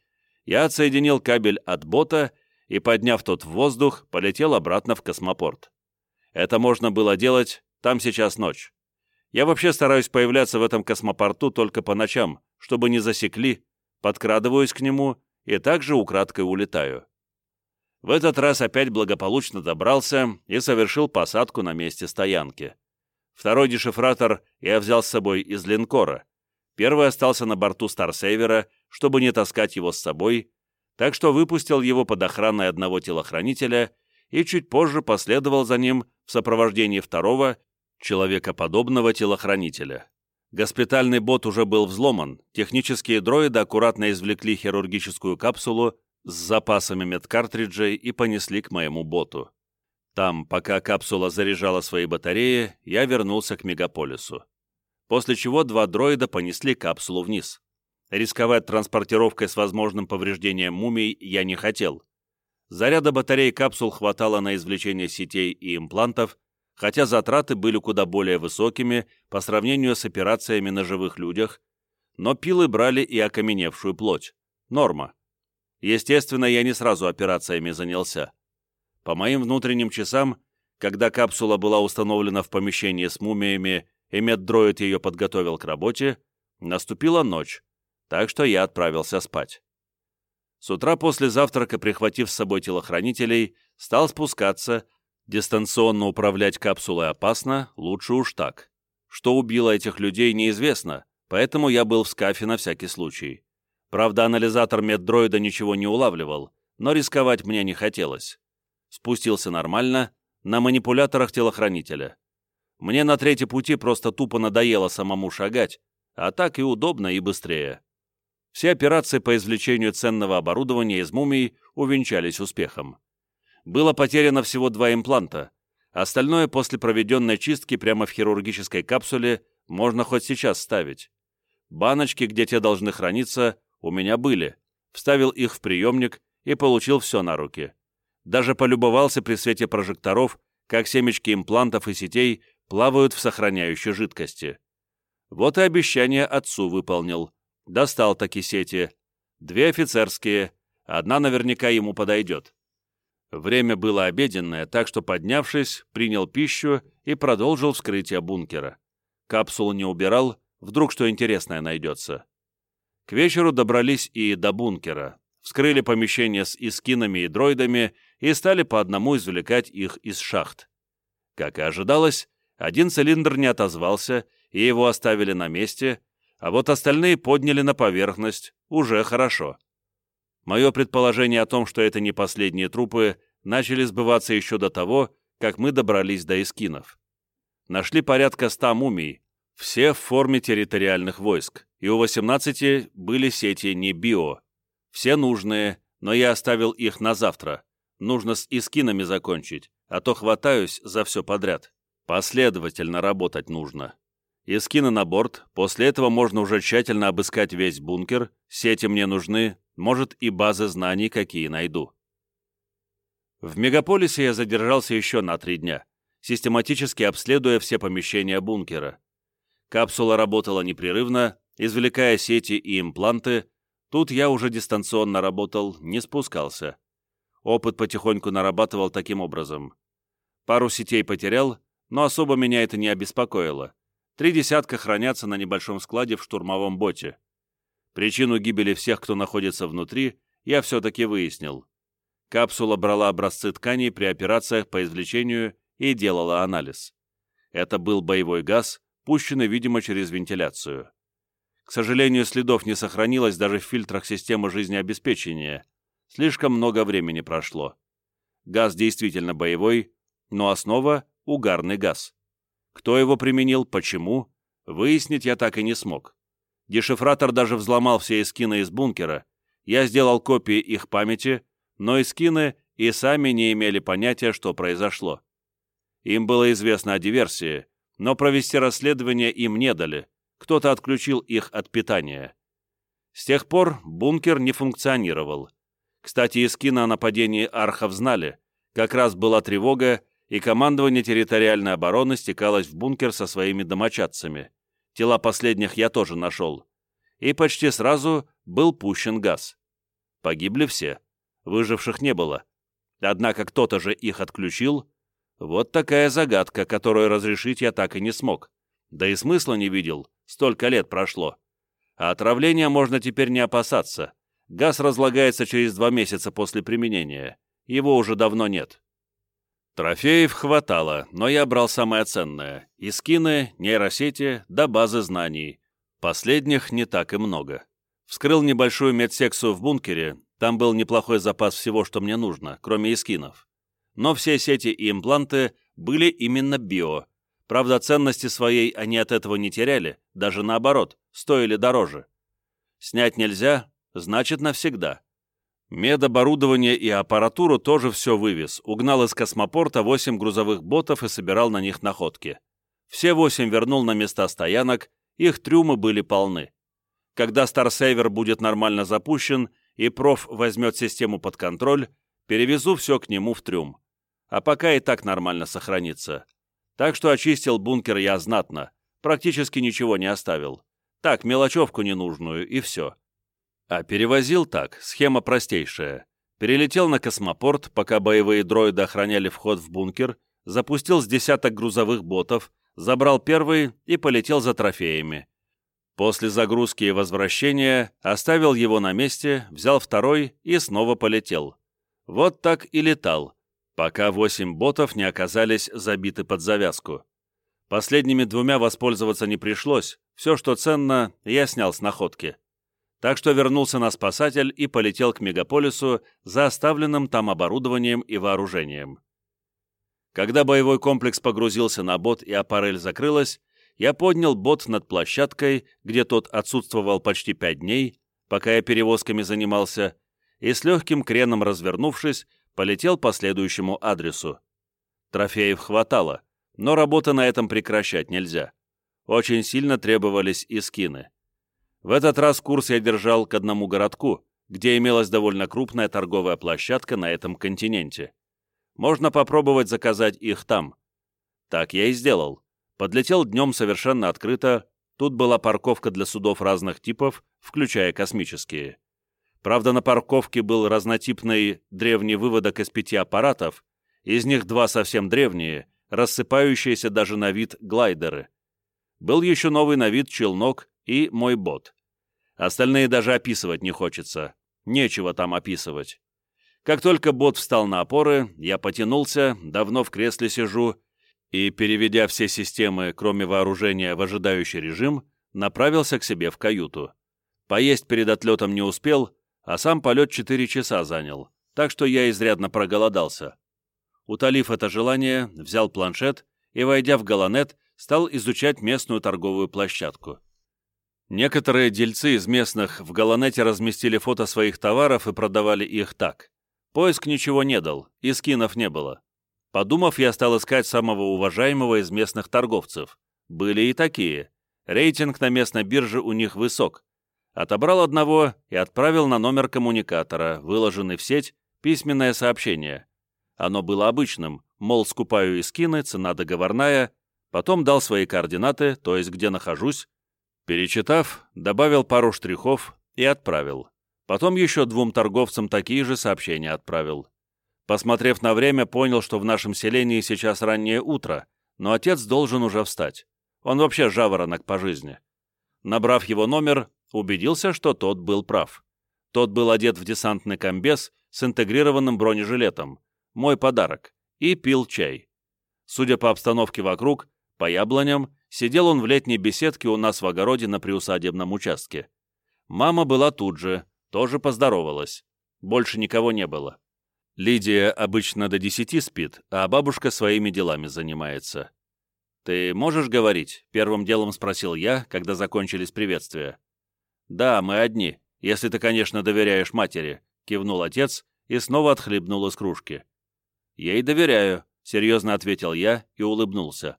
A: я отсоединил кабель от бота и, подняв тот в воздух, полетел обратно в космопорт. Это можно было делать, там сейчас ночь. Я вообще стараюсь появляться в этом космопорту только по ночам, чтобы не засекли, подкрадываюсь к нему и также украдкой улетаю. В этот раз опять благополучно добрался и совершил посадку на месте стоянки. Второй дешифратор я взял с собой из линкора. Первый остался на борту Старсейвера, чтобы не таскать его с собой, так что выпустил его под охраной одного телохранителя и чуть позже последовал за ним в сопровождении второго, человекоподобного телохранителя. Госпитальный бот уже был взломан, технические дроиды аккуратно извлекли хирургическую капсулу с запасами медкартриджей и понесли к моему боту. Там, пока капсула заряжала свои батареи, я вернулся к мегаполису. После чего два дроида понесли капсулу вниз. Рисковать транспортировкой с возможным повреждением мумий я не хотел. Заряда батарей капсул хватало на извлечение сетей и имплантов, хотя затраты были куда более высокими по сравнению с операциями на живых людях, но пилы брали и окаменевшую плоть. Норма. Естественно, я не сразу операциями занялся. По моим внутренним часам, когда капсула была установлена в помещении с мумиями и меддроид ее подготовил к работе, наступила ночь, так что я отправился спать. С утра после завтрака, прихватив с собой телохранителей, стал спускаться. Дистанционно управлять капсулой опасно, лучше уж так. Что убило этих людей, неизвестно, поэтому я был в скафе на всякий случай. Правда, анализатор меддроида ничего не улавливал, но рисковать мне не хотелось. Спустился нормально, на манипуляторах телохранителя. Мне на третьем пути просто тупо надоело самому шагать, а так и удобно и быстрее. Все операции по извлечению ценного оборудования из мумий увенчались успехом. Было потеряно всего два импланта, остальное после проведенной чистки прямо в хирургической капсуле можно хоть сейчас ставить. Баночки, где те должны храниться, у меня были. Вставил их в приемник и получил все на руки. Даже полюбовался при свете прожекторов, как семечки имплантов и сетей плавают в сохраняющей жидкости. Вот и обещание отцу выполнил. Достал таки сети. Две офицерские, одна наверняка ему подойдет. Время было обеденное, так что, поднявшись, принял пищу и продолжил вскрытие бункера. Капсулу не убирал, вдруг что интересное найдется. К вечеру добрались и до бункера, вскрыли помещение с искинами и дроидами и стали по одному извлекать их из шахт. Как и ожидалось, один цилиндр не отозвался, и его оставили на месте, а вот остальные подняли на поверхность, уже хорошо. Мое предположение о том, что это не последние трупы, начали сбываться еще до того, как мы добрались до эскинов. Нашли порядка ста мумий, все в форме территориальных войск, и у 18 были сети не био. Все нужные, но я оставил их на завтра. Нужно с искинами закончить, а то хватаюсь за все подряд. Последовательно работать нужно. Искины на борт, после этого можно уже тщательно обыскать весь бункер, сети мне нужны, может и базы знаний какие найду. В мегаполисе я задержался еще на три дня, систематически обследуя все помещения бункера. Капсула работала непрерывно, извлекая сети и импланты, тут я уже дистанционно работал, не спускался. Опыт потихоньку нарабатывал таким образом. Пару сетей потерял, но особо меня это не обеспокоило. Три десятка хранятся на небольшом складе в штурмовом боте. Причину гибели всех, кто находится внутри, я все-таки выяснил. Капсула брала образцы тканей при операциях по извлечению и делала анализ. Это был боевой газ, пущенный, видимо, через вентиляцию. К сожалению, следов не сохранилось даже в фильтрах системы жизнеобеспечения. Слишком много времени прошло. Газ действительно боевой, но основа — угарный газ. Кто его применил, почему, выяснить я так и не смог. Дешифратор даже взломал все эскины из бункера. Я сделал копии их памяти, но эскины и сами не имели понятия, что произошло. Им было известно о диверсии, но провести расследование им не дали. Кто-то отключил их от питания. С тех пор бункер не функционировал. Кстати, эскины о нападении архов знали. Как раз была тревога, и командование территориальной обороны стекалось в бункер со своими домочадцами. Тела последних я тоже нашел. И почти сразу был пущен газ. Погибли все. Выживших не было. Однако кто-то же их отключил. Вот такая загадка, которую разрешить я так и не смог. Да и смысла не видел, столько лет прошло. А отравления можно теперь не опасаться. Газ разлагается через два месяца после применения. Его уже давно нет. Трофеев хватало, но я брал самое ценное – искины, нейросети да базы знаний. Последних не так и много. Вскрыл небольшую медсекцию в бункере, там был неплохой запас всего, что мне нужно, кроме искинов. Но все сети и импланты были именно био. Правда, ценности своей они от этого не теряли, даже наоборот, стоили дороже. Снять нельзя, значит навсегда. Медоборудование и аппаратуру тоже все вывез, угнал из космопорта 8 грузовых ботов и собирал на них находки. Все восемь вернул на места стоянок, их трюмы были полны. Когда Старсейвер будет нормально запущен и проф возьмет систему под контроль, перевезу все к нему в трюм. А пока и так нормально сохранится. Так что очистил бункер я знатно, практически ничего не оставил. Так, мелочевку ненужную, и все. А перевозил так, схема простейшая. Перелетел на космопорт, пока боевые дроиды охраняли вход в бункер, запустил с десяток грузовых ботов, забрал первый и полетел за трофеями. После загрузки и возвращения оставил его на месте, взял второй и снова полетел. Вот так и летал, пока восемь ботов не оказались забиты под завязку. Последними двумя воспользоваться не пришлось, все, что ценно, я снял с находки так что вернулся на спасатель и полетел к мегаполису за оставленным там оборудованием и вооружением. Когда боевой комплекс погрузился на бот и аппарель закрылась, я поднял бот над площадкой, где тот отсутствовал почти пять дней, пока я перевозками занимался, и с легким креном развернувшись, полетел по следующему адресу. Трофеев хватало, но работы на этом прекращать нельзя. Очень сильно требовались и скины. В этот раз курс я держал к одному городку, где имелась довольно крупная торговая площадка на этом континенте. Можно попробовать заказать их там. Так я и сделал. Подлетел днем совершенно открыто, тут была парковка для судов разных типов, включая космические. Правда, на парковке был разнотипный древний выводок из пяти аппаратов, из них два совсем древние, рассыпающиеся даже на вид глайдеры. Был еще новый на вид челнок и мой бот. Остальные даже описывать не хочется. Нечего там описывать. Как только бот встал на опоры, я потянулся, давно в кресле сижу, и, переведя все системы, кроме вооружения, в ожидающий режим, направился к себе в каюту. Поесть перед отлетом не успел, а сам полет 4 часа занял, так что я изрядно проголодался. Утолив это желание, взял планшет и, войдя в Галанет, стал изучать местную торговую площадку. Некоторые дельцы из местных в Галанете разместили фото своих товаров и продавали их так. Поиск ничего не дал, и скинов не было. Подумав, я стал искать самого уважаемого из местных торговцев. Были и такие. Рейтинг на местной бирже у них высок. Отобрал одного и отправил на номер коммуникатора, выложенный в сеть, письменное сообщение. Оно было обычным, мол, скупаю и скины, цена договорная, потом дал свои координаты, то есть где нахожусь, Перечитав, добавил пару штрихов и отправил. Потом еще двум торговцам такие же сообщения отправил. Посмотрев на время, понял, что в нашем селении сейчас раннее утро, но отец должен уже встать. Он вообще жаворонок по жизни. Набрав его номер, убедился, что тот был прав. Тот был одет в десантный комбез с интегрированным бронежилетом, мой подарок, и пил чай. Судя по обстановке вокруг, по яблоням, Сидел он в летней беседке у нас в огороде на приусадебном участке. Мама была тут же, тоже поздоровалась. Больше никого не было. Лидия обычно до десяти спит, а бабушка своими делами занимается. «Ты можешь говорить?» — первым делом спросил я, когда закончились приветствия. «Да, мы одни, если ты, конечно, доверяешь матери», — кивнул отец и снова отхлебнул из кружки. «Ей доверяю», — серьезно ответил я и улыбнулся.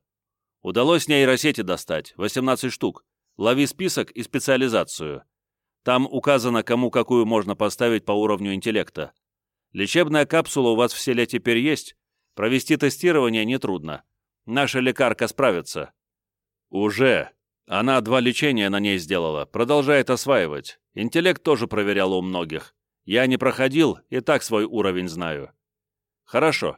A: Удалось нейросети достать, 18 штук. Лови список и специализацию. Там указано, кому какую можно поставить по уровню интеллекта. Лечебная капсула у вас в селе теперь есть. Провести тестирование нетрудно. Наша лекарка справится. Уже. Она два лечения на ней сделала, продолжает осваивать. Интеллект тоже проверял у многих. Я не проходил, и так свой уровень знаю. Хорошо.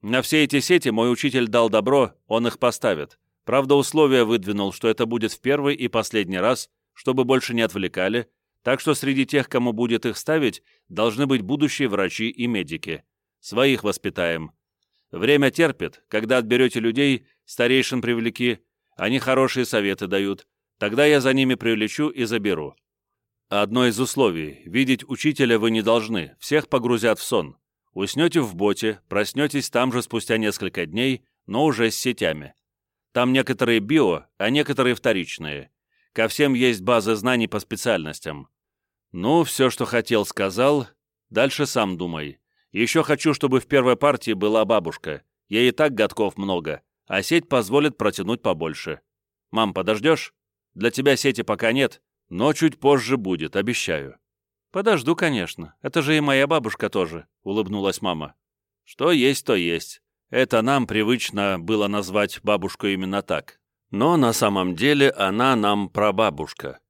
A: На все эти сети мой учитель дал добро, он их поставит. Правда, условия выдвинул, что это будет в первый и последний раз, чтобы больше не отвлекали, так что среди тех, кому будет их ставить, должны быть будущие врачи и медики. Своих воспитаем. Время терпит, когда отберете людей, старейшин привлеки, они хорошие советы дают, тогда я за ними привлечу и заберу. Одно из условий – видеть учителя вы не должны, всех погрузят в сон. Уснете в боте, проснетесь там же спустя несколько дней, но уже с сетями. Там некоторые био, а некоторые вторичные. Ко всем есть базы знаний по специальностям. Ну, все, что хотел, сказал. Дальше сам думай. Еще хочу, чтобы в первой партии была бабушка. Ей и так годков много, а сеть позволит протянуть побольше. Мам, подождешь? Для тебя сети пока нет, но чуть позже будет, обещаю. Подожду, конечно. Это же и моя бабушка тоже, улыбнулась мама. Что есть, то есть. Это нам привычно было назвать бабушку именно так. Но на самом деле она нам прабабушка.